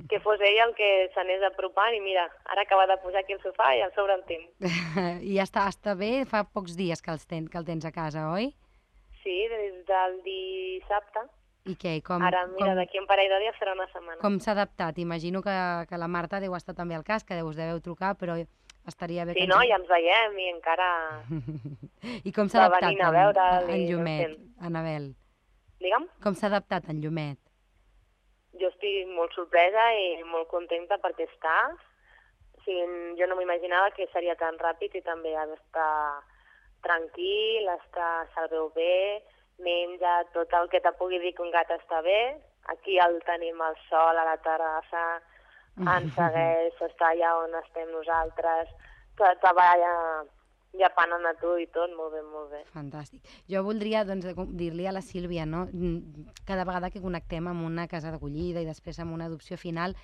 que fos ell el que s'anés apropant i mira, ara acaba de posar aquí el sofà i el sobre el tinc. *laughs* I ja està, està bé, fa pocs dies que, els ten, que el tens a casa, oi? Sí, des del dissabte. I què? Com, Ara, mira, com, d'aquí un parell de dies serà una setmana. com s'ha adaptat? Imagino que, que la Marta deu estar també al cas, que us deveu trucar, però estaria bé Sí, que... no? ens- Ja ens veiem i encara... *laughs* I com s'ha adaptat a en, veure'l en no Llumet. Anabel? Digue'm, Com s'ha adaptat en Llumet? jo estic molt sorpresa i molt contenta perquè està. O sigui, jo no m'imaginava que seria tan ràpid i també ha d'estar tranquil, està, se'l veu bé, menja tot el que te pugui dir que un gat està bé. Aquí el tenim al sol, a la terrassa, *laughs* ens segueix, està allà on estem nosaltres, que treballa llapanant a tu i tot, molt bé, molt bé. Fantàstic. Jo voldria doncs, dir-li a la Sílvia, no? Mm, cada vegada que connectem amb una casa d'acollida i després amb una adopció final,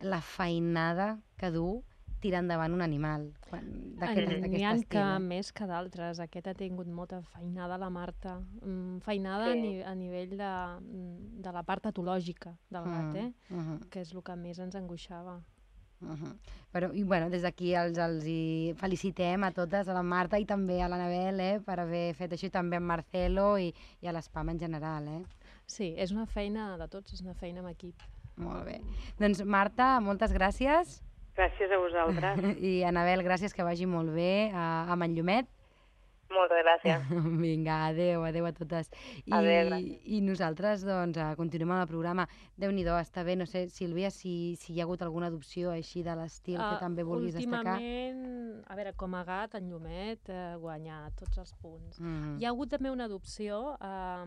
la feinada que du tirar endavant un animal quan- d'aquest N'hi d'aquest ha estil. que més que d'altres. Aquest ha tingut molta feinada, la Marta. Mm, feinada a, Sí. ni a nivell de, mm, de la part patològica del gat, eh? Mm, mhm, que és el que més ens angoixava. Mhm. Però, i, bueno, des d'aquí els, els hi felicitem a totes, a la Marta i també a l'Anabel, eh, per haver fet això, i també a Marcelo i, i a l'ESPAM en general, eh? Sí, és una feina de tots, és una feina amb equip. Molt bé. Doncs, Marta, moltes gràcies. Gràcies a vosaltres. *laughs* I, Anabel, gràcies, que vagi molt bé a, a Manllumet. Moltes gràcies. *laughs* Vinga, adeu, adeu a totes. I, Adéu, gràcies. I nosaltres, doncs, eh, continuem amb el programa. Déu-n'hi-do, està bé. No sé, Sílvia, si, si hi ha hagut alguna adopció així de l'estil que Ah, també vulguis destacar. Últimament, a veure, com a gat, en Llumet eh, guanya tots els punts. Mm. Hi ha hagut també una adopció a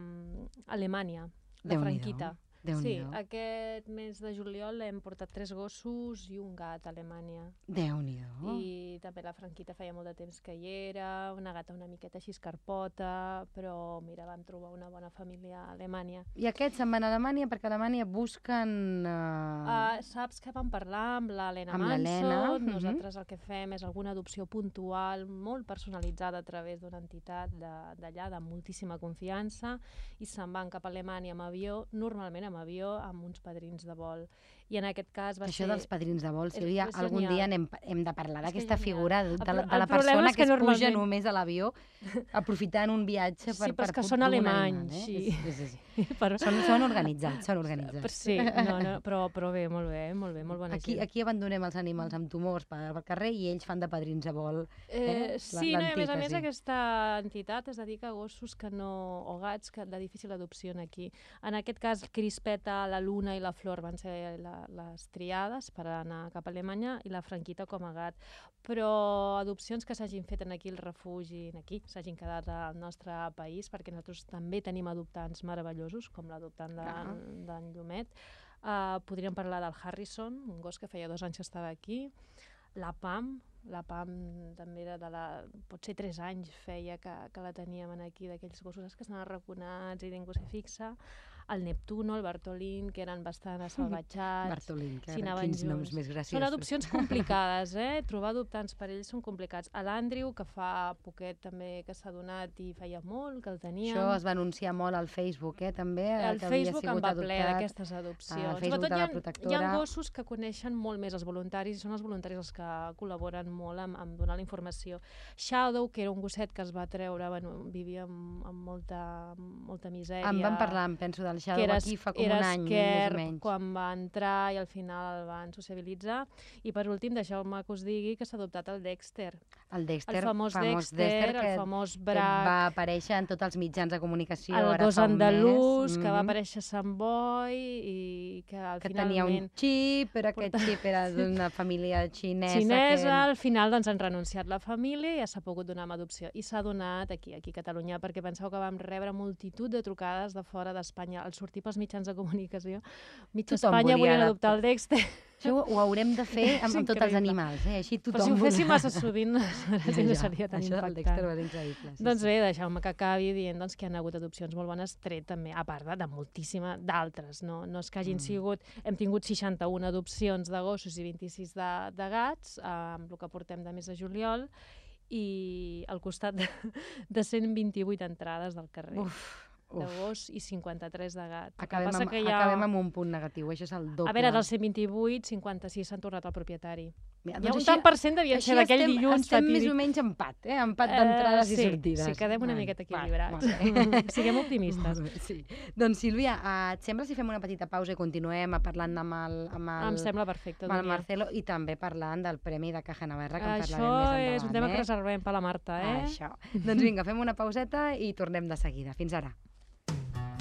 Alemanya, la Déu-n'hi-do, Franquita. Sí, aquest mes de juliol hem portat tres gossos i un gat a Alemanya. Déu-n'hi-do. I també la Franquita feia molt de temps que hi era, una gata una miqueta així escarpota, però mira, vam trobar una bona família a Alemanya. I aquests se'n van a Alemanya perquè a Alemanya busquen... Uh... Uh, saps que vam parlar amb l'Helena Manso, mhm. nosaltres el que fem és alguna adopció puntual, molt personalitzada a través d'una entitat de- d'allà, de, de moltíssima confiança, i se'n van cap a Alemanya amb avió, normalment amb avió, amb uns padrins de vol. I en aquest cas va Això ser... dels padrins de vol, Sílvia, és algun dia hem, hem de parlar que d'aquesta figura de, de, de la persona que, que es puja normalment- només a l'avió *laughs* aprofitant un viatge per, Sí, però és que per són dur un alemanys, sí. Eh? És, és, és, *laughs* Però... són, són organitzats, són organitzats. Sí, no, no, però, però bé, molt bé, molt bé, molt bona Aquí, gent. aquí abandonem els animals amb tumors per, pel carrer i ells fan de padrins a vol. Eh, eh, sí, no, a més a més sí. aquesta entitat es dedica a gossos que no, o gats que, de difícil adopció aquí. En aquest cas, Crispeta, la Luna i la Flor van ser la, les triades per anar cap a Alemanya i la Franquita com a gat. Però adopcions que s'hagin fet en aquí el refugi, en aquí, s'hagin quedat al nostre país, perquè nosaltres també tenim adoptants meravellosos, com l'adoptant Clar. d'en de, Llumet. Uh, podríem parlar del Harrison, un gos que feia dos anys que estava aquí, la Pam, la Pam també era de la... potser tres anys feia que, que la teníem en aquí, d'aquells gossos que estan arraconats i ningú s'hi fixa. El Neptuno, el Bartolín, que eren bastant assalvatjats. Bartolín, que ara, quins noms junts. més graciosos. Són adopcions complicades, eh? Trobar adoptants per ells són complicats. A l'Andrew, que fa poquet també que s'ha donat i feia molt, que el teníem. Això es va anunciar molt al Facebook, eh, també, eh, El que havia Facebook en sigut va ple adoptat. d'aquestes adopcions. al Facebook Sobretot de la hi ha, hi protectora. ha gossos que coneixen molt més els voluntaris i són els voluntaris els que col·laboren molt amb, amb donar la informació. Shadow, que era un gosset que es va treure, bueno, vivia amb, amb molta, molta misèria. En vam parlar, em penso, del Shadow era, aquí fa com un any, més o menys. quan va entrar i al final el van sociabilitzar. I per últim, deixeu-me que us digui que s'ha adoptat el Dexter, El Dexter, el famós, famós Dexter, que, el famós que Brac, va aparèixer en tots els mitjans de comunicació el ara gos andalús, mes. que va Mhm. aparèixer a Sant Boi i que, que finalment... tenia un xip, però aquest porta- xip era *laughs* d'una família xinesa. xinesa, que... al final doncs, han renunciat la família i ja s'ha pogut donar amb adopció. I s'ha donat aquí, aquí a Catalunya, perquè penseu que vam rebre multitud de trucades de fora d'Espanya. Al sortir pels mitjans de comunicació, mitja Tothom Espanya volia volien adoptar. el Dexter. Això ho, ho haurem de fer amb, amb tots els animals, eh? Així Però tothom... si ho féssim massa sovint, ja no seria tan *laughs* això del Dexter impactant. va increïble. Sí, Doncs sí. bé, deixeu-me que acabi dient doncs, que hi ha hagut adopcions molt bones, tret també, a part de, de moltíssima d'altres. No, no és que hagin Mm. sigut... Hem tingut 61 adopcions de gossos i 26 de, de gats, eh, amb el que portem de mes de juliol, i al costat de, de 128 entrades del carrer. Uf, de gos i 53 de gat. Que Acabem passa amb, que ha... acabem amb un punt negatiu, això és el doble. A veure, dels 128, 56 s'han tornat al propietari. Mira, Hi ha un així- tant per cent així ser d'aquell dilluns Estem més fatídic. o menys empat, eh? Empat d'entrades Eh, i sí, sortides. Sí, quedem una Bueno, miqueta equilibrats. bé. *laughs* Siguem optimistes. Bé, sí. Doncs Sílvia, eh, et sembla si fem una petita pausa i continuem parlant amb el, amb el, Em sembla perfecte. amb el. Marcelo i també parlant del Premi de Caja Navarra, que en Això parlarem més endavant. és un tema eh? que reservem per la Marta, eh? Això. Doncs vinga, fem una pauseta i tornem de seguida. Fins ara.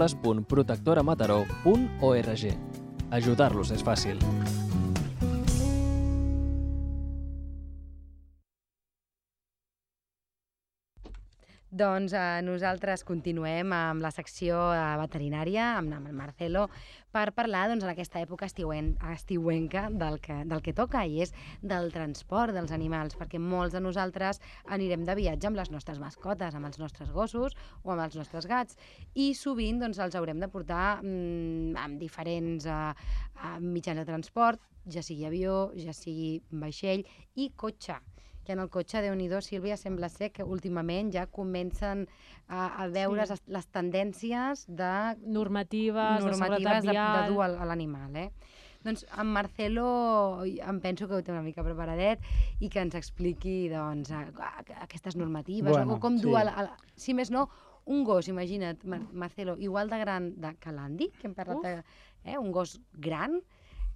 www.protectoramataró.org Ajudar-los és fàcil. Doncs eh, nosaltres continuem amb la secció eh, veterinària, amb, amb el Marcelo, per parlar doncs, en aquesta època estiuen, estiuenca del que, del que toca, i és del transport dels animals, perquè molts de nosaltres anirem de viatge amb les nostres mascotes, amb els nostres gossos o amb els nostres gats, i sovint doncs, els haurem de portar mm, amb diferents eh, eh, mitjans de transport, ja sigui avió, ja sigui vaixell i cotxe que en el cotxe, déu nhi Sílvia, sembla ser que últimament ja comencen a, a veure Sí. les tendències de Normatives, de normatives seguretat de, de vial. dur a, a l'animal, eh? Doncs en Marcelo em penso que ho té una mica preparadet i que ens expliqui doncs, a, a, aquestes normatives Bueno, o com dur, sí. a, la- a, la- si més no, un gos, imagina't, Mar Marcelo, igual de gran de, que l'Andy, que hem parlat Uf. de, eh, un gos gran,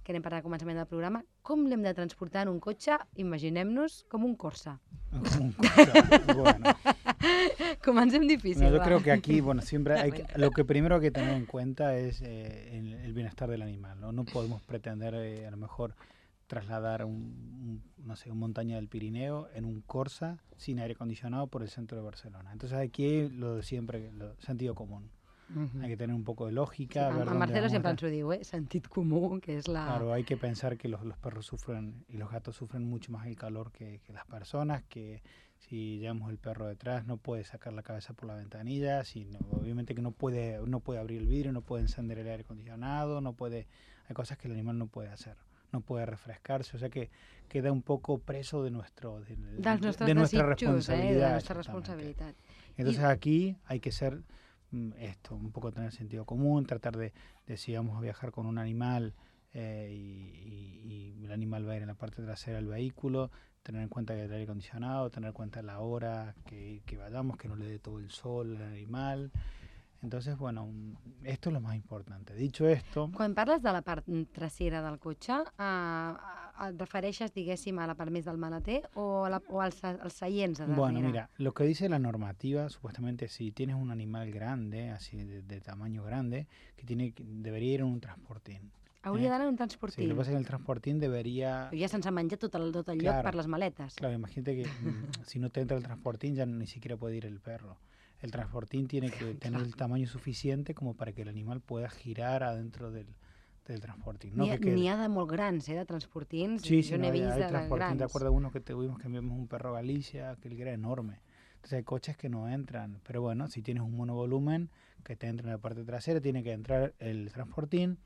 que n'hem parlat al començament del programa, com l'hem de transportar en un cotxe, imaginem-nos com un Corsa. Como un cotxe. bueno, *laughs* Comencem difícil, no, yo va. creo que aquí, bueno, siempre hay que- lo que primero hay que tener en cuenta es eh, el, el bienestar del animal. ¿no? No podemos pretender eh, a lo mejor trasladar un, un, no sé, un montaña del Pirineo en un Corsa sin aire acondicionado por el centro de Barcelona. Entonces aquí lo de siempre, lo sentido común. Mhm. Hay que tener un poco de Sí, lógica. Marcelo vamos a sempre estar. ens ho diu, eh? Sentit comú, que és la... Claro, hay que pensar que los, los perros sufren y los gatos sufren mucho más el calor que, que las personas, que si llevamos el perro detrás no puede sacar la cabeza por la ventanilla, si no- obviamente que no puede, no puede abrir el vidrio, no puede encender el aire acondicionado, no puede, hay cosas que el animal no puede hacer, no puede refrescarse, o sea que queda un poco preso de nuestro, de, de- de nuestra desitjos, eh? De la responsabilidad. Entonces aquí hay que ser esto, un poco tener sentido común, tratar de, de si vamos a viajar con un animal eh, y, el animal va a ir en la parte trasera del vehículo, tener en cuenta que el aire acondicionado, tener en cuenta la hora que, que vayamos, que no le dé todo el sol al animal. Entonces, bueno, mm, esto es lo más importante. Dicho esto, Quan parles de la part mm, trasera del cotxe, eh, et refereixes, diguéssim, a la part més del maleter o, a la, o als, als seients de? Bueno, mira, lo que dice la normativa, supuestamente si tienes un animal grande, así de, de tamaño grande, que tiene debería ir en un transportín. Hauria eh, d'anar en un Sí, transportín. lo que pasa es que el transportín debería... Ja sense menjar tot el, tot el lloc Claro. per les maletes. Claro, imagínate que mm, *laughs* si no te entra el transportín ya ni siquiera puede ir el perro. El transportín tiene que *laughs* tener el tamaño suficiente como para que el animal pueda girar adentro del, del transportín. No N'hi que ha de molt grans, eh, de transportins. Sí, jo sí, n'he no, vist de grans. ¿Te acuerdas uno que tuvimos que enviamos un perro a Galicia, que era enorme? Entonces hay coches que no entran. Pero bueno, si tienes un monovolumen que te entra en la parte trasera, tiene que entrar el transportín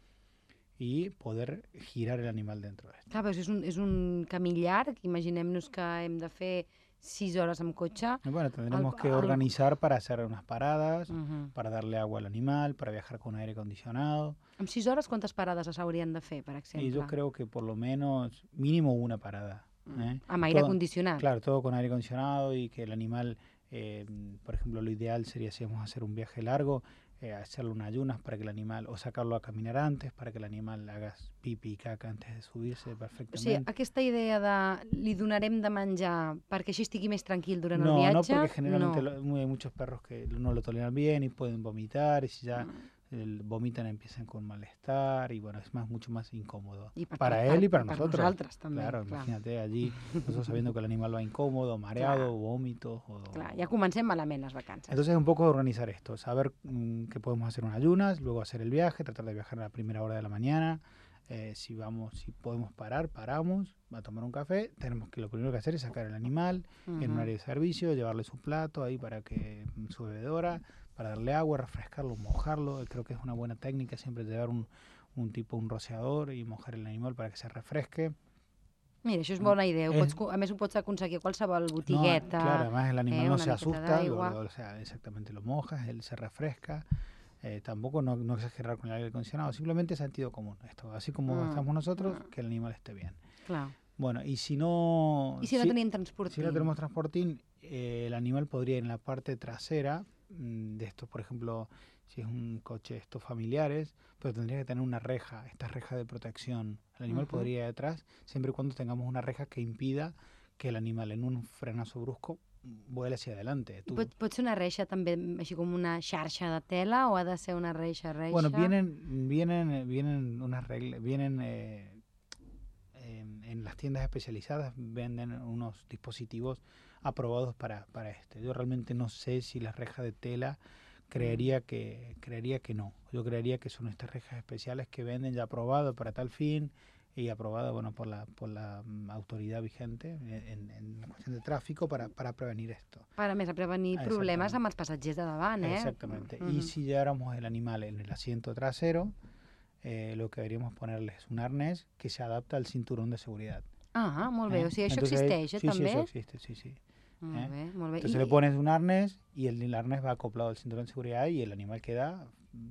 y poder girar el animal dentro de esto. Clar, però és un, és un camí llarg, imaginem-nos que hem de fer 6 hores amb cotxe. Y bueno, tendremos que al- organizar para hacer unas paradas, Uh para darle agua al animal, para viajar con aire acondicionado. Amb 6 hores quantes parades s'haurien de fer, per exemple? Y yo creo que por lo menos mínimo una parada. ¿eh? Amb aire Todo- condicionat. Claro, todo con aire acondicionado y que el animal, eh, por ejemplo, lo ideal sería si vamos a hacer un viaje largo, eh, hacerle unas ayunas para que el animal, o sacarlo a caminar antes, para que el animal haga pipi y caca antes de subirse O sigui, perfectamente. aquesta idea de li donarem de menjar perquè així estigui més tranquil durant el No, viatge... no, porque generalmente no. lo- hay muchos perros que no lo toleran bien y pueden vomitar, y si ya el- vomitan empiezan con malestar, y bueno, es más mucho más incómodo. Per- para él y para per nosotros. nosaltres també, claro, clar. imagínate allí, *laughs* nosotros sabiendo que el animal va incómodo, mareado, Clar. vómitos. O, Clar, ja comencem malament les vacances. Entonces un poco organizar esto, saber mm, que podemos hacer unas ayunas, luego hacer el viaje, tratar de viajar a la primera hora de la mañana. eh, si vamos, si podemos parar, paramos, va a tomar un café. Tenemos que lo primero que hacer es sacar el animal en un área de servicio, llevarle su plato ahí para que mm, su bebedora, para darle agua, refrescarlo, mojarlo. Creo que es una buena técnica siempre llevar un, un tipo, un rociador y mojar el animal para que se refresque. Mira, això és bona idea. Ho És- pots, a més, ho pots aconseguir a qualsevol No, botigueta. claro, además el animal eh, no se asusta, lo- o sea, exactamente lo mojas, él se refresca. Eh, tampoco no, no exagerar con el aire acondicionado, simplemente sentido común. Esto, así como Mm. estamos nosotros, Mm. que el animal esté bien. Clar. Bueno, y si no... I si no tenim transportín? Si no tenemos transportín, eh, el animal podría ir en la parte trasera mm, de estos, por ejemplo, si es un coche de estos familiares, pero tendría que tener una reja, esta reja de protección. El animal podría ir detrás siempre y cuando tengamos una reja que impida que el animal en un frenazo brusco vuele hacia adelante. Pot, pot ser una reixa també, així com una xarxa de tela, o ha de ser una reixa, reixa? Bueno, vienen, vienen, vienen unas reglas, vienen eh, en, las tiendas especializadas venden unos dispositivos aprobados para, para este. Yo realmente no sé si las rejas de tela creería que creería que no. Yo creería que son estas rejas especiales que venden ya aprobadas para tal fin y aprobadas bueno por la por la mm, autoridad vigente en, en la cuestión de tráfico para, para prevenir esto. Per a més, a prevenir Ah, problemes exactament. amb els passatgers de davant, eh? Exactamente. Mhm. Y si lleváramos el animal en el asiento trasero, eh, lo que deberíamos ponerle es un arnés que se adapta al cinturón de seguridad. Ah, molt bé. ¿eh? O sigui, això Entonces, existeix, eh, sí, també? Sí, eso existe, sí, sí. Molt ¿eh? bé, molt bé. Entonces I, le pones un arnés y el, el arnés va acoplado al cinturón de seguridad y el animal queda,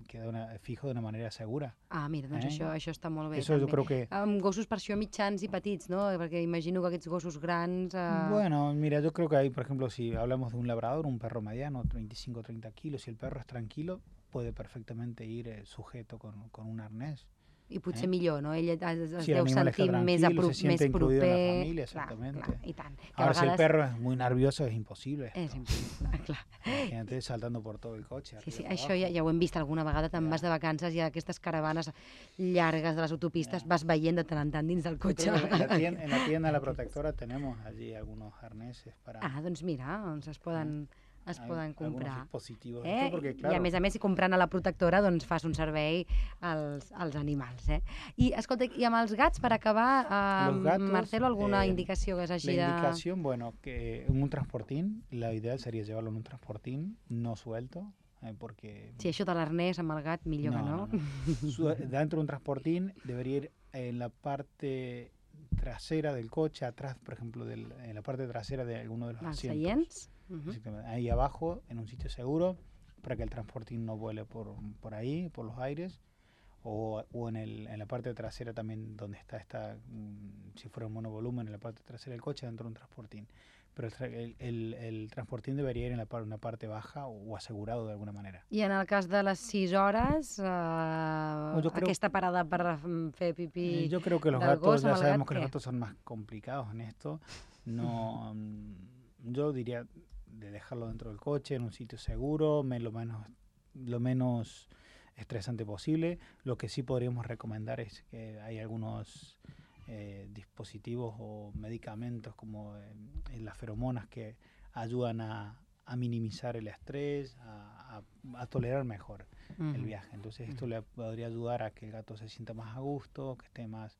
queda una- fijo de una manera segura. Ah, mira, doncs Eh? això, això està molt bé, Eso yo també. creo que... Amb gossos per això mitjans i petits, no? Perquè imagino que aquests gossos grans... Eh... Bueno, mira, yo creo que ahí, por ejemplo, si hablamos de un labrador, un perro mediano, 25 30 kilos, si el perro es tranquilo, puede perfectamente ir eh, sujeto con, con un arnés. I potser eh? millor, no? Ell es, es Si el deu sentir més, a pro, se siente més incluido en la proper. familia, clar, exactamente. clar, I tant. Que Ahora, si el vegades perro es muy nervioso, es imposible. és esto. impossible, *laughs* clar. Imagínate saltando por todo el coche. Sí, sí, això ja, ja ho hem vist alguna vegada, te'n vas de vacances i aquestes caravanes llargues de les autopistes Ja. vas veient de tant en tant dins del cotxe. en, la tienda, en la tienda La *laughs* Protectora tenemos allí algunos arneses para Ah, doncs mira, doncs es poden, es poden comprar. dispositivos. de Eh? esto, porque, I claro, a més a més, si comprant a la protectora, doncs fas un servei als, als animals. Eh? I, escolta, i amb els gats, per acabar, eh, Los gatos, Marcelo, alguna eh, indicació que s'hagi la de... indicación, bueno, que en un transportín, la ideal sería llevarlo en un transportín no suelto, eh, porque Sí, això de l'arnès amb el gat, millor que no. Su- Dentro de un transportín debería ir en la parte trasera del coche, atrás, por ejemplo, del- en la parte trasera de alguno de los Els asientos. Mhm. Exactamente. Ahí abajo, en un sitio seguro, para que el transportín no vuele por, por ahí, por los aires. O, o en, el, en la parte trasera también, donde está esta, mm, si fuera un monovolumen, en la parte trasera del coche, dentro de un transportín. Pero el, tra- el, el- transportín debería ir en la, par- una parte baja o, o asegurado de alguna manera. I en el cas de les 6 hores, eh, jo creo- aquesta parada per mm, fer pipí... Eh, yo creo que los gatos, gos ya sabemos gat, que los gatos son más complicados en esto. No, mm, yo diría de dejarlo dentro del coche, en un sitio seguro, me- lo menos, lo menos estresante posible. Lo que sí podríamos recomendar es que hay algunos eh, dispositivos o medicamentos como eh, las feromonas que ayudan a, a minimizar el estrés, a, a- a tolerar mejor el viaje. Entonces esto le podría ayudar a que el gato se sienta más a gusto, que esté más,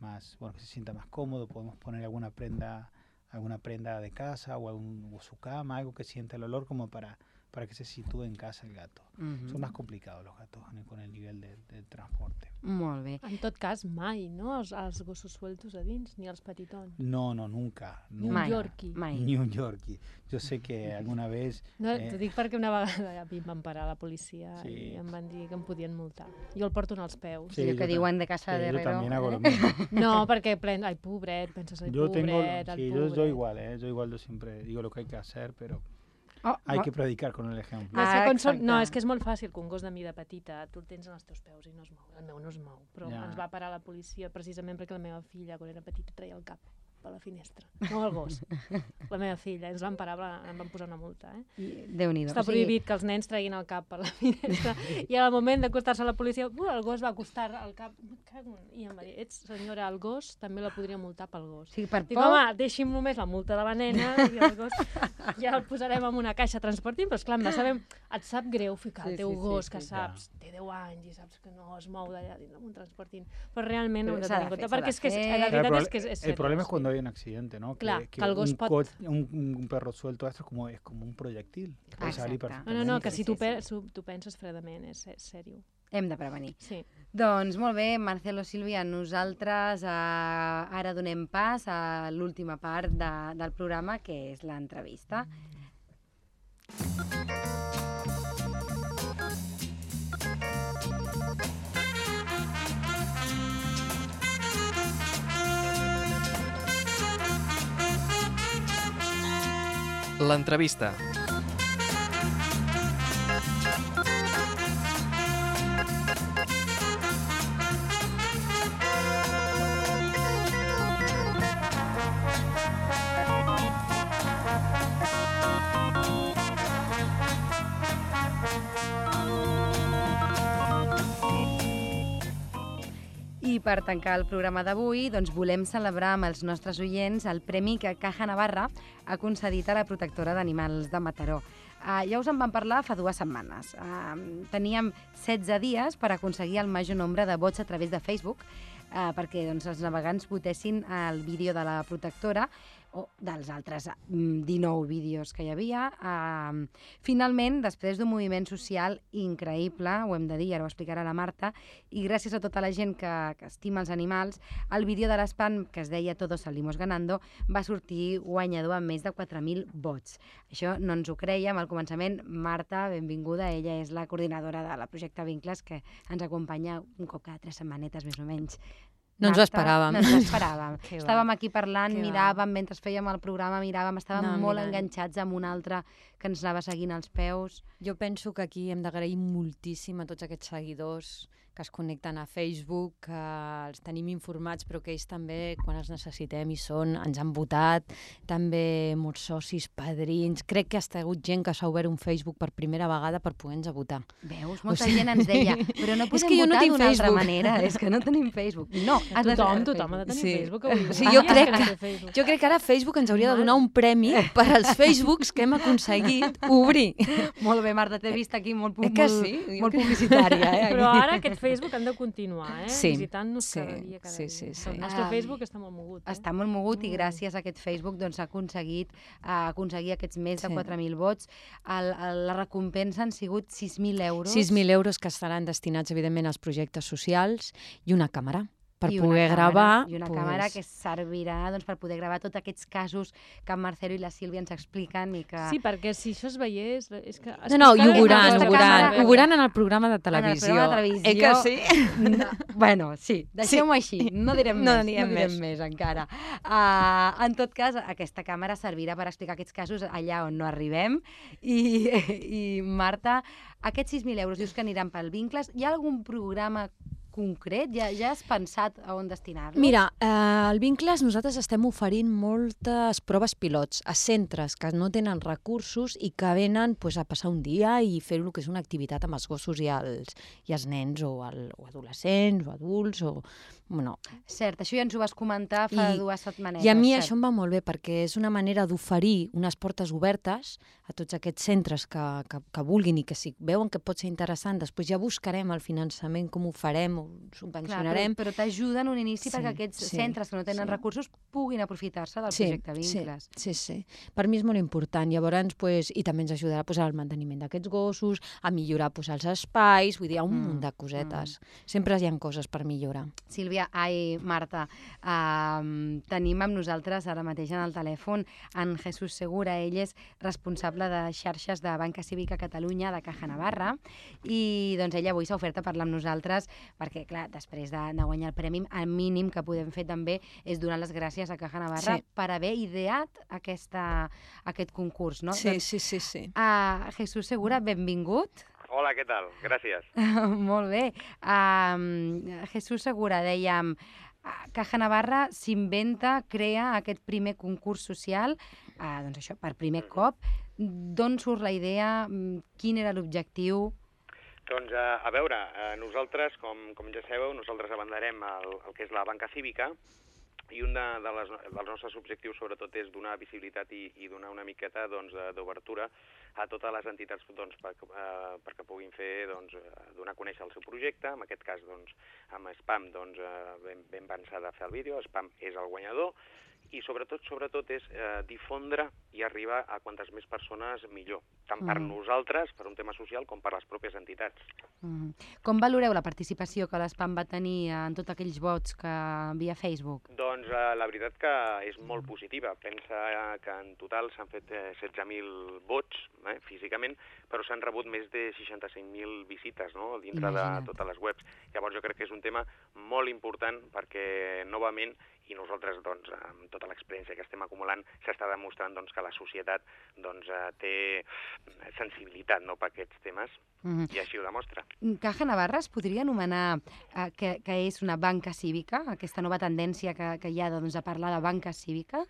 más, bueno, que se sienta más cómodo. Podemos poner alguna prenda, alguna prenda de casa o, algún, o su cama, algo que sienta el olor como para, para que se sitúe en casa el gato. Mhm. Son más complicados los gatos con el- con el nivel de, de transporte. Molt bé. En tot cas, mai, no? Els, els gossos sueltos a dins, ni els petitons. No, no, nunca. Ni un nunca. Mai. yorkie. Mai. Ni un Yorkie. Yo sé que alguna vez No, Eh. T'ho dic perquè una vegada a mi em van parar la policia Sí. i em van dir que em podien multar. Jo el porto en els peus. Sí, yo que diuen de casa sí, de yo herrero. también hago lo *laughs* mismo. No, perquè plen... Ai, pobret, penses, ai, Yo tengo, pobret, el sí, yo, yo pobret. igual, ¿eh? yo igual yo siempre digo lo que hay que hacer, pero Oh, hay que predicar con el ejemplo. No, és que Ah, són... no, és que és molt fàcil que un gos de mida petita tu el tens en els teus peus i no es mou. El meu no es mou, però Ja. ens va parar la policia precisament perquè la meva filla, quan era petita, treia el cap per la finestra. No el gos, la meva filla. Ens van parar, em van posar una multa. Eh? i- Déu-n'hi-do. Està prohibit que els nens treguin el cap per la finestra. I al moment d'acostar-se a la policia, uh, el gos va acostar el cap. I em va dir, ets senyora, el gos també la podria multar pel gos. O sigui, per Dic, por... home, deixi'm només la multa de la nena i el gos ja el posarem en una caixa transporting, però esclar, em va saber, et sap greu ficar Sí, el teu sí, sí, gos, que sí. saps, té 10 anys i saps que no es mou d'allà dins d'un transporting, però realment Però ho hem de tenir en compte, perquè és que és, la veritat el, és que és, és el problema es seriós, cuando hay un accidente, ¿no? Claro, que, que el gos un, pot- co- un, un perro suelto esto es como, es como un proyectil. que salir Exacte. No, no, no, que si Sí, tu, sí, pe sí. su- tu penses fredament, és és sèrio. Hem de prevenir. Sí. Doncs molt bé, Marcelo Sílvia, nosaltres eh, ara donem pas a l'última part de, del programa, que és l'entrevista. l'entrevista. I per tancar el programa d'avui, doncs volem celebrar amb els nostres oients el premi que Caja Navarra ha concedit a la protectora d'animals de Mataró. Uh, ja us en vam parlar fa dues setmanes. Uh, teníem 16 dies per aconseguir el major nombre de vots a través de Facebook uh, perquè doncs, els navegants votessin el vídeo de la protectora o dels altres mm, 19 vídeos que hi havia. Uh, finalment, després d'un moviment social increïble, ho hem de dir, ara ho explicarà la Marta, i gràcies a tota la gent que, que estima els animals, el vídeo de l'espant, que es deia Todos salimos ganando, va sortir guanyador amb més de 4.000 vots. Això no ens ho creiem al començament. Marta, benvinguda, ella és la coordinadora de la projecte Vincles, que ens acompanya un cop cada tres setmanetes, més o menys. No ens ho esperàvem. No ens ho esperàvem. *laughs* Estàvem aquí parlant, Que miràvem, mentre fèiem el programa, miràvem, estàvem No, molt mirant. enganxats amb un altre que ens anava seguint els peus. Jo penso que aquí hem d'agrair moltíssim a tots aquests seguidors que es connecten a Facebook, que els tenim informats, però que ells també, quan els necessitem, hi són, ens han votat, també molts socis, padrins... Crec que ha hagut gent que s'ha obert un Facebook per primera vegada per poder-nos votar. Veus? Molta sigui- gent ens deia, *laughs* però no podem que jo no votar tinc d'una altra Facebook." manera, és que no tenim Facebook. No, *laughs* has de Tothom, fer tothom ha de tenir Sí. Facebook avui. Sí, jo crec no que-? Jo crec que ara Facebook ens hauria de donar un premi per als Facebooks que hem aconseguit obrir. *laughs* Molt bé, Marta, t'he vist aquí molt, Eh que molt, sí? molt publicitària. Eh? Però ara aquest Facebook han de continuar, eh? Sí, Visitant-nos sí, cada dia, cada sí, dia. sí, sí. El nostre Ah, Facebook està molt mogut. Eh? Està molt mogut i Mm. gràcies a aquest Facebook doncs, ha aconseguit uh, aconseguir aquests més de Sí. 4.000 vots. El, el, la recompensa han sigut 6.000 euros. 6.000 euros que estaran destinats, evidentment, als projectes socials i una càmera per I poder càmera, gravar. I una pues, càmera que servirà doncs, per poder gravar tots aquests casos que en Marcelo i la Sílvia ens expliquen i que... Sí, perquè si això es veiés... És que No, no, i ho veuran, en ho veuran, ho veuran en el programa de En el televisió. programa de televisió. Eh que sí? No, *laughs* bueno, sí, deixem-ho així, no direm No més, no direm més. més encara. Uh, en tot cas, aquesta càmera servirà per explicar aquests casos allà on no arribem. I, i Marta, aquests 6.000 euros dius que aniran pel Vincles. Hi ha algun programa concret? Ja, ja has pensat a on destinar-los? Mira, eh, al Vincles nosaltres estem oferint moltes proves pilots a centres que no tenen recursos i que venen pues, a passar un dia i fer el que és una activitat amb els gossos i els, i els nens o, el, o adolescents o adults o... Bueno, Cert, això ja ens ho vas comentar fa I- dues setmanetes. I a mi cert. això em va molt bé perquè és una manera d'oferir unes portes obertes a tots aquests centres que, que, que vulguin i que si veuen que pot ser interessant, després ja buscarem el finançament, com ho farem, ho Clar, però, subvencionarem. però t'ajuda en un inici Sí, perquè aquests sí, centres que no tenen sí. recursos puguin aprofitar-se del projecte Vincles. Sí, sí, sí. Per mi és molt important. Llavors, pues, i també ens ajudarà pues, al manteniment d'aquests gossos, a millorar pues, els espais, vull dir, un Mm, munt de cosetes. Sempre hi ha coses per millorar. Sílvia, ai, Marta, uh, tenim amb nosaltres ara mateix en el telèfon en Jesús Segura. Ell és responsable de xarxes de Banca Cívica Catalunya de Caja Navarra i doncs ella avui s'ha ofert a parlar amb nosaltres perquè, clar, després de, de guanyar el premi, el mínim que podem fer també és donar les gràcies a Caja Navarra Sí. per haver ideat aquesta, aquest concurs, no? Sí, Doncs, sí, sí, sí. uh, Jesús Segura, benvingut. Hola, què tal? Gràcies. *laughs* Molt bé. Um, Jesús Segura, dèiem, Caja Navarra s'inventa, crea aquest primer concurs social, uh, doncs això, per primer cop. D'on surt la idea? Mm, Quin era l'objectiu? Doncs a, a veure, eh, nosaltres, com, com ja sabeu, nosaltres abanderem el, el que és la banca cívica i un de, de les, dels nostres objectius sobretot és donar visibilitat i, i donar una miqueta doncs, d'obertura a totes les entitats doncs, per, eh, perquè puguin fer, doncs, eh, donar a conèixer el seu projecte. En aquest cas, doncs, amb Spam doncs, eh, vam, vam pensar de fer el vídeo, Spam és el guanyador, i sobretot, sobretot és eh, difondre i arribar a quantes més persones millor, tant per Mhm. nosaltres, per un tema social, com per les pròpies entitats. Mm. Com valoreu la participació que l'ESPAM va tenir en tots aquells vots que via Facebook? Doncs eh, la veritat que és molt positiva. Pensa eh, que en total s'han fet eh, 16.000 vots eh, físicament, però s'han rebut més de 65.000 visites no? dintre Imagina't. de totes les webs. Llavors jo crec que és un tema molt important perquè, novament, i nosaltres, doncs, amb tota l'experiència que estem acumulant, s'està demostrant doncs, que la societat doncs, eh, té sensibilitat no, per aquests temes Mm -hmm. i així ho demostra. Caja Navarra es podria anomenar eh, que, que és una banca cívica, aquesta nova tendència que, que hi ha doncs, a parlar de banca cívica?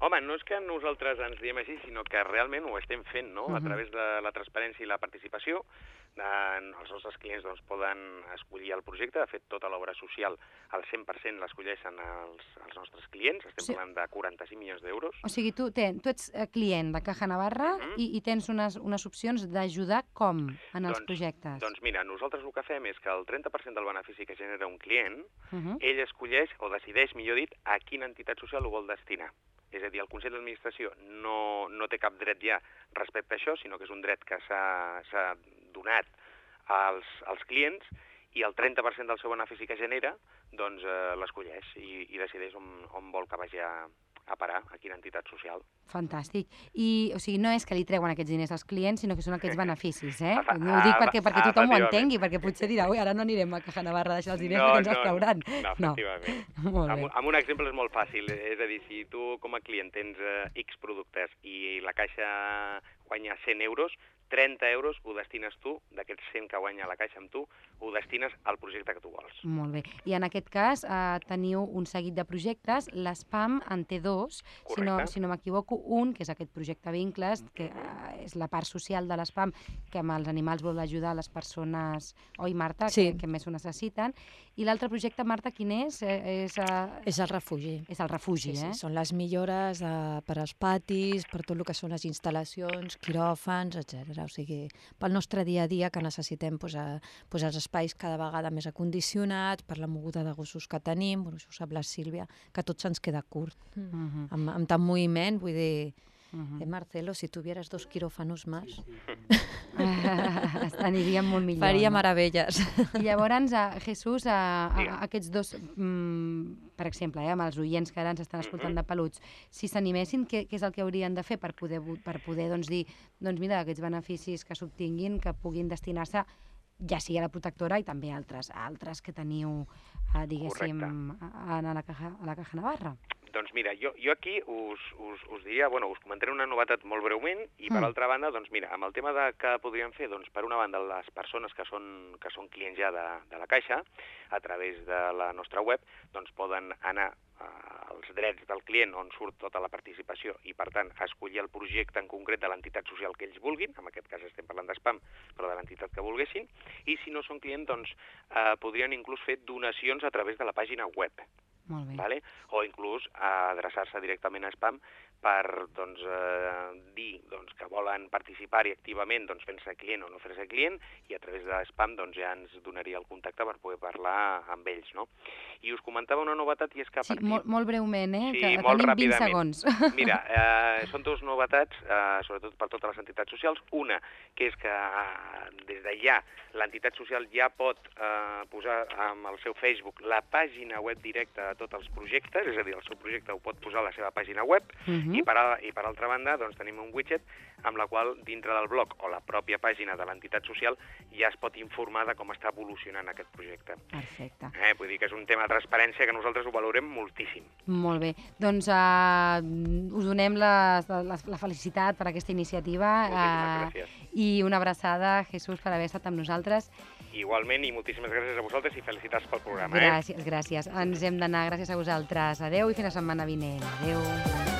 Home, no és que nosaltres ens diem així, sinó que realment ho estem fent, no? Uh -huh. A través de la transparència i la participació, eh, els nostres clients doncs, poden escollir el projecte. De fet, tota l'obra social, al 100% l'escolleixen els, els nostres clients. Estem sí. parlant de 45 milions d'euros. O sigui, tu, ten, tu ets eh, client de Caja Navarra uh -huh. i, i tens unes, unes opcions d'ajudar com en els doncs, projectes? Doncs mira, nosaltres el que fem és que el 30% del benefici que genera un client, uh -huh. ell escolleix o decideix, millor dit, a quina entitat social ho vol destinar. És a dir, el Consell d'Administració no, no té cap dret ja respecte a això, sinó que és un dret que s'ha donat als, als clients i el 30% del seu benefici que genera doncs, eh, l'escolleix i, i decideix on, on vol que vagi a, a parar, a quina entitat social. Fantàstic. I, o sigui, no és que li treuen aquests diners als clients, sinó que són aquests *laughs* beneficis, eh? No ho dic perquè, perquè tothom ho entengui, perquè potser dirà, ui, ara no anirem a Caja Navarra a deixar els diners no, perquè ens no, els trauran. No, efectivament. No. *laughs* Molt bé. Amb, amb un exemple és molt fàcil, és a dir, si tu com a client tens eh, X productes i la caixa guanya 100 euros, 30 euros ho destines tu, d'aquests 100 que guanya la caixa amb tu, ho destines al projecte que tu vols. Molt bé. I en aquest cas eh, teniu un seguit de projectes, l'SPAM en té dos, Correcte. si no, si no m'equivoco, un, que és aquest projecte Vincles, que eh, és la part social de l'SPAM, que amb els animals vol ajudar les persones, oi Marta, sí. que, que més ho necessiten, i l'altre projecte, Marta, quin és? Eh, és, eh... és el refugi. És el refugi, sí, eh? Sí, són les millores eh, per als patis, per tot el que són les instal·lacions, quiròfans, etc o sigui, pel nostre dia a dia que necessitem posar, posar els espais cada vegada més acondicionats, per la moguda de gossos que tenim, bueno, això ho sap la Sílvia, que tot se'ns queda curt. Mm -hmm. amb, amb tant moviment, vull dir, Uh -huh. Eh, Marcelo, si tuvieras dos quirófanos más... Sí, sí. Aniríem molt millor. Faria no? meravelles. I llavors, a Jesús, a, a, a aquests dos, mm, per exemple, eh, amb els oients que ara ens estan escoltant de peluts, si s'animessin, què, què és el que haurien de fer per poder, per poder doncs, dir, doncs mira, aquests beneficis que s'obtinguin, que puguin destinar-se ja sigui a la protectora i també a altres, a altres que teniu, eh, diguéssim, a, a, la caja, a la Caja Navarra? Doncs mira, jo, jo aquí us, us, us diria, bueno, us comentaré una novetat molt breument i per mm. altra banda, doncs mira, amb el tema de que podríem fer, doncs per una banda les persones que són, que són clients ja de, de la Caixa, a través de la nostra web, doncs poden anar als drets del client on surt tota la participació i, per tant, escollir el projecte en concret de l'entitat social que ells vulguin, en aquest cas estem parlant d'espam, però de l'entitat que volguessin, i si no són clients, doncs eh, podrien inclús fer donacions a través de la pàgina web. Molt bé. Vale? O inclús adreçar-se directament a spam per doncs, eh, dir doncs, que volen participar-hi activament doncs, fent-se client o no fer-se client i a través de spam doncs, ja ens donaria el contacte per poder parlar amb ells. No? I us comentava una novetat i és que... Sí, partir... molt, molt breument, eh? Sí, que molt tenim 20 segons. *laughs* Mira, eh, són dues novetats, eh, sobretot per totes les entitats socials. Una, que és que eh, des de ja l'entitat social ja pot eh, posar amb el seu Facebook la pàgina web directa de tots els projectes, és a dir, el seu projecte ho pot posar a la seva pàgina web, uh -huh. i, per a, i per altra banda doncs, tenim un widget amb la qual dintre del blog o la pròpia pàgina de l'entitat social ja es pot informar de com està evolucionant aquest projecte. Perfecte. Eh, vull dir que és un tema de transparència que nosaltres ho valorem moltíssim. Molt bé. Doncs uh, us donem la, la, la felicitat per aquesta iniciativa. Moltíssimes uh, gràcies. I una abraçada, Jesús, per haver estat amb nosaltres. Igualment, i moltíssimes gràcies a vosaltres i felicitats pel programa. Gràcies, eh? gràcies. Ens hem d'anar. Gràcies a vosaltres. Adeu i fins la setmana vinent. Adeu.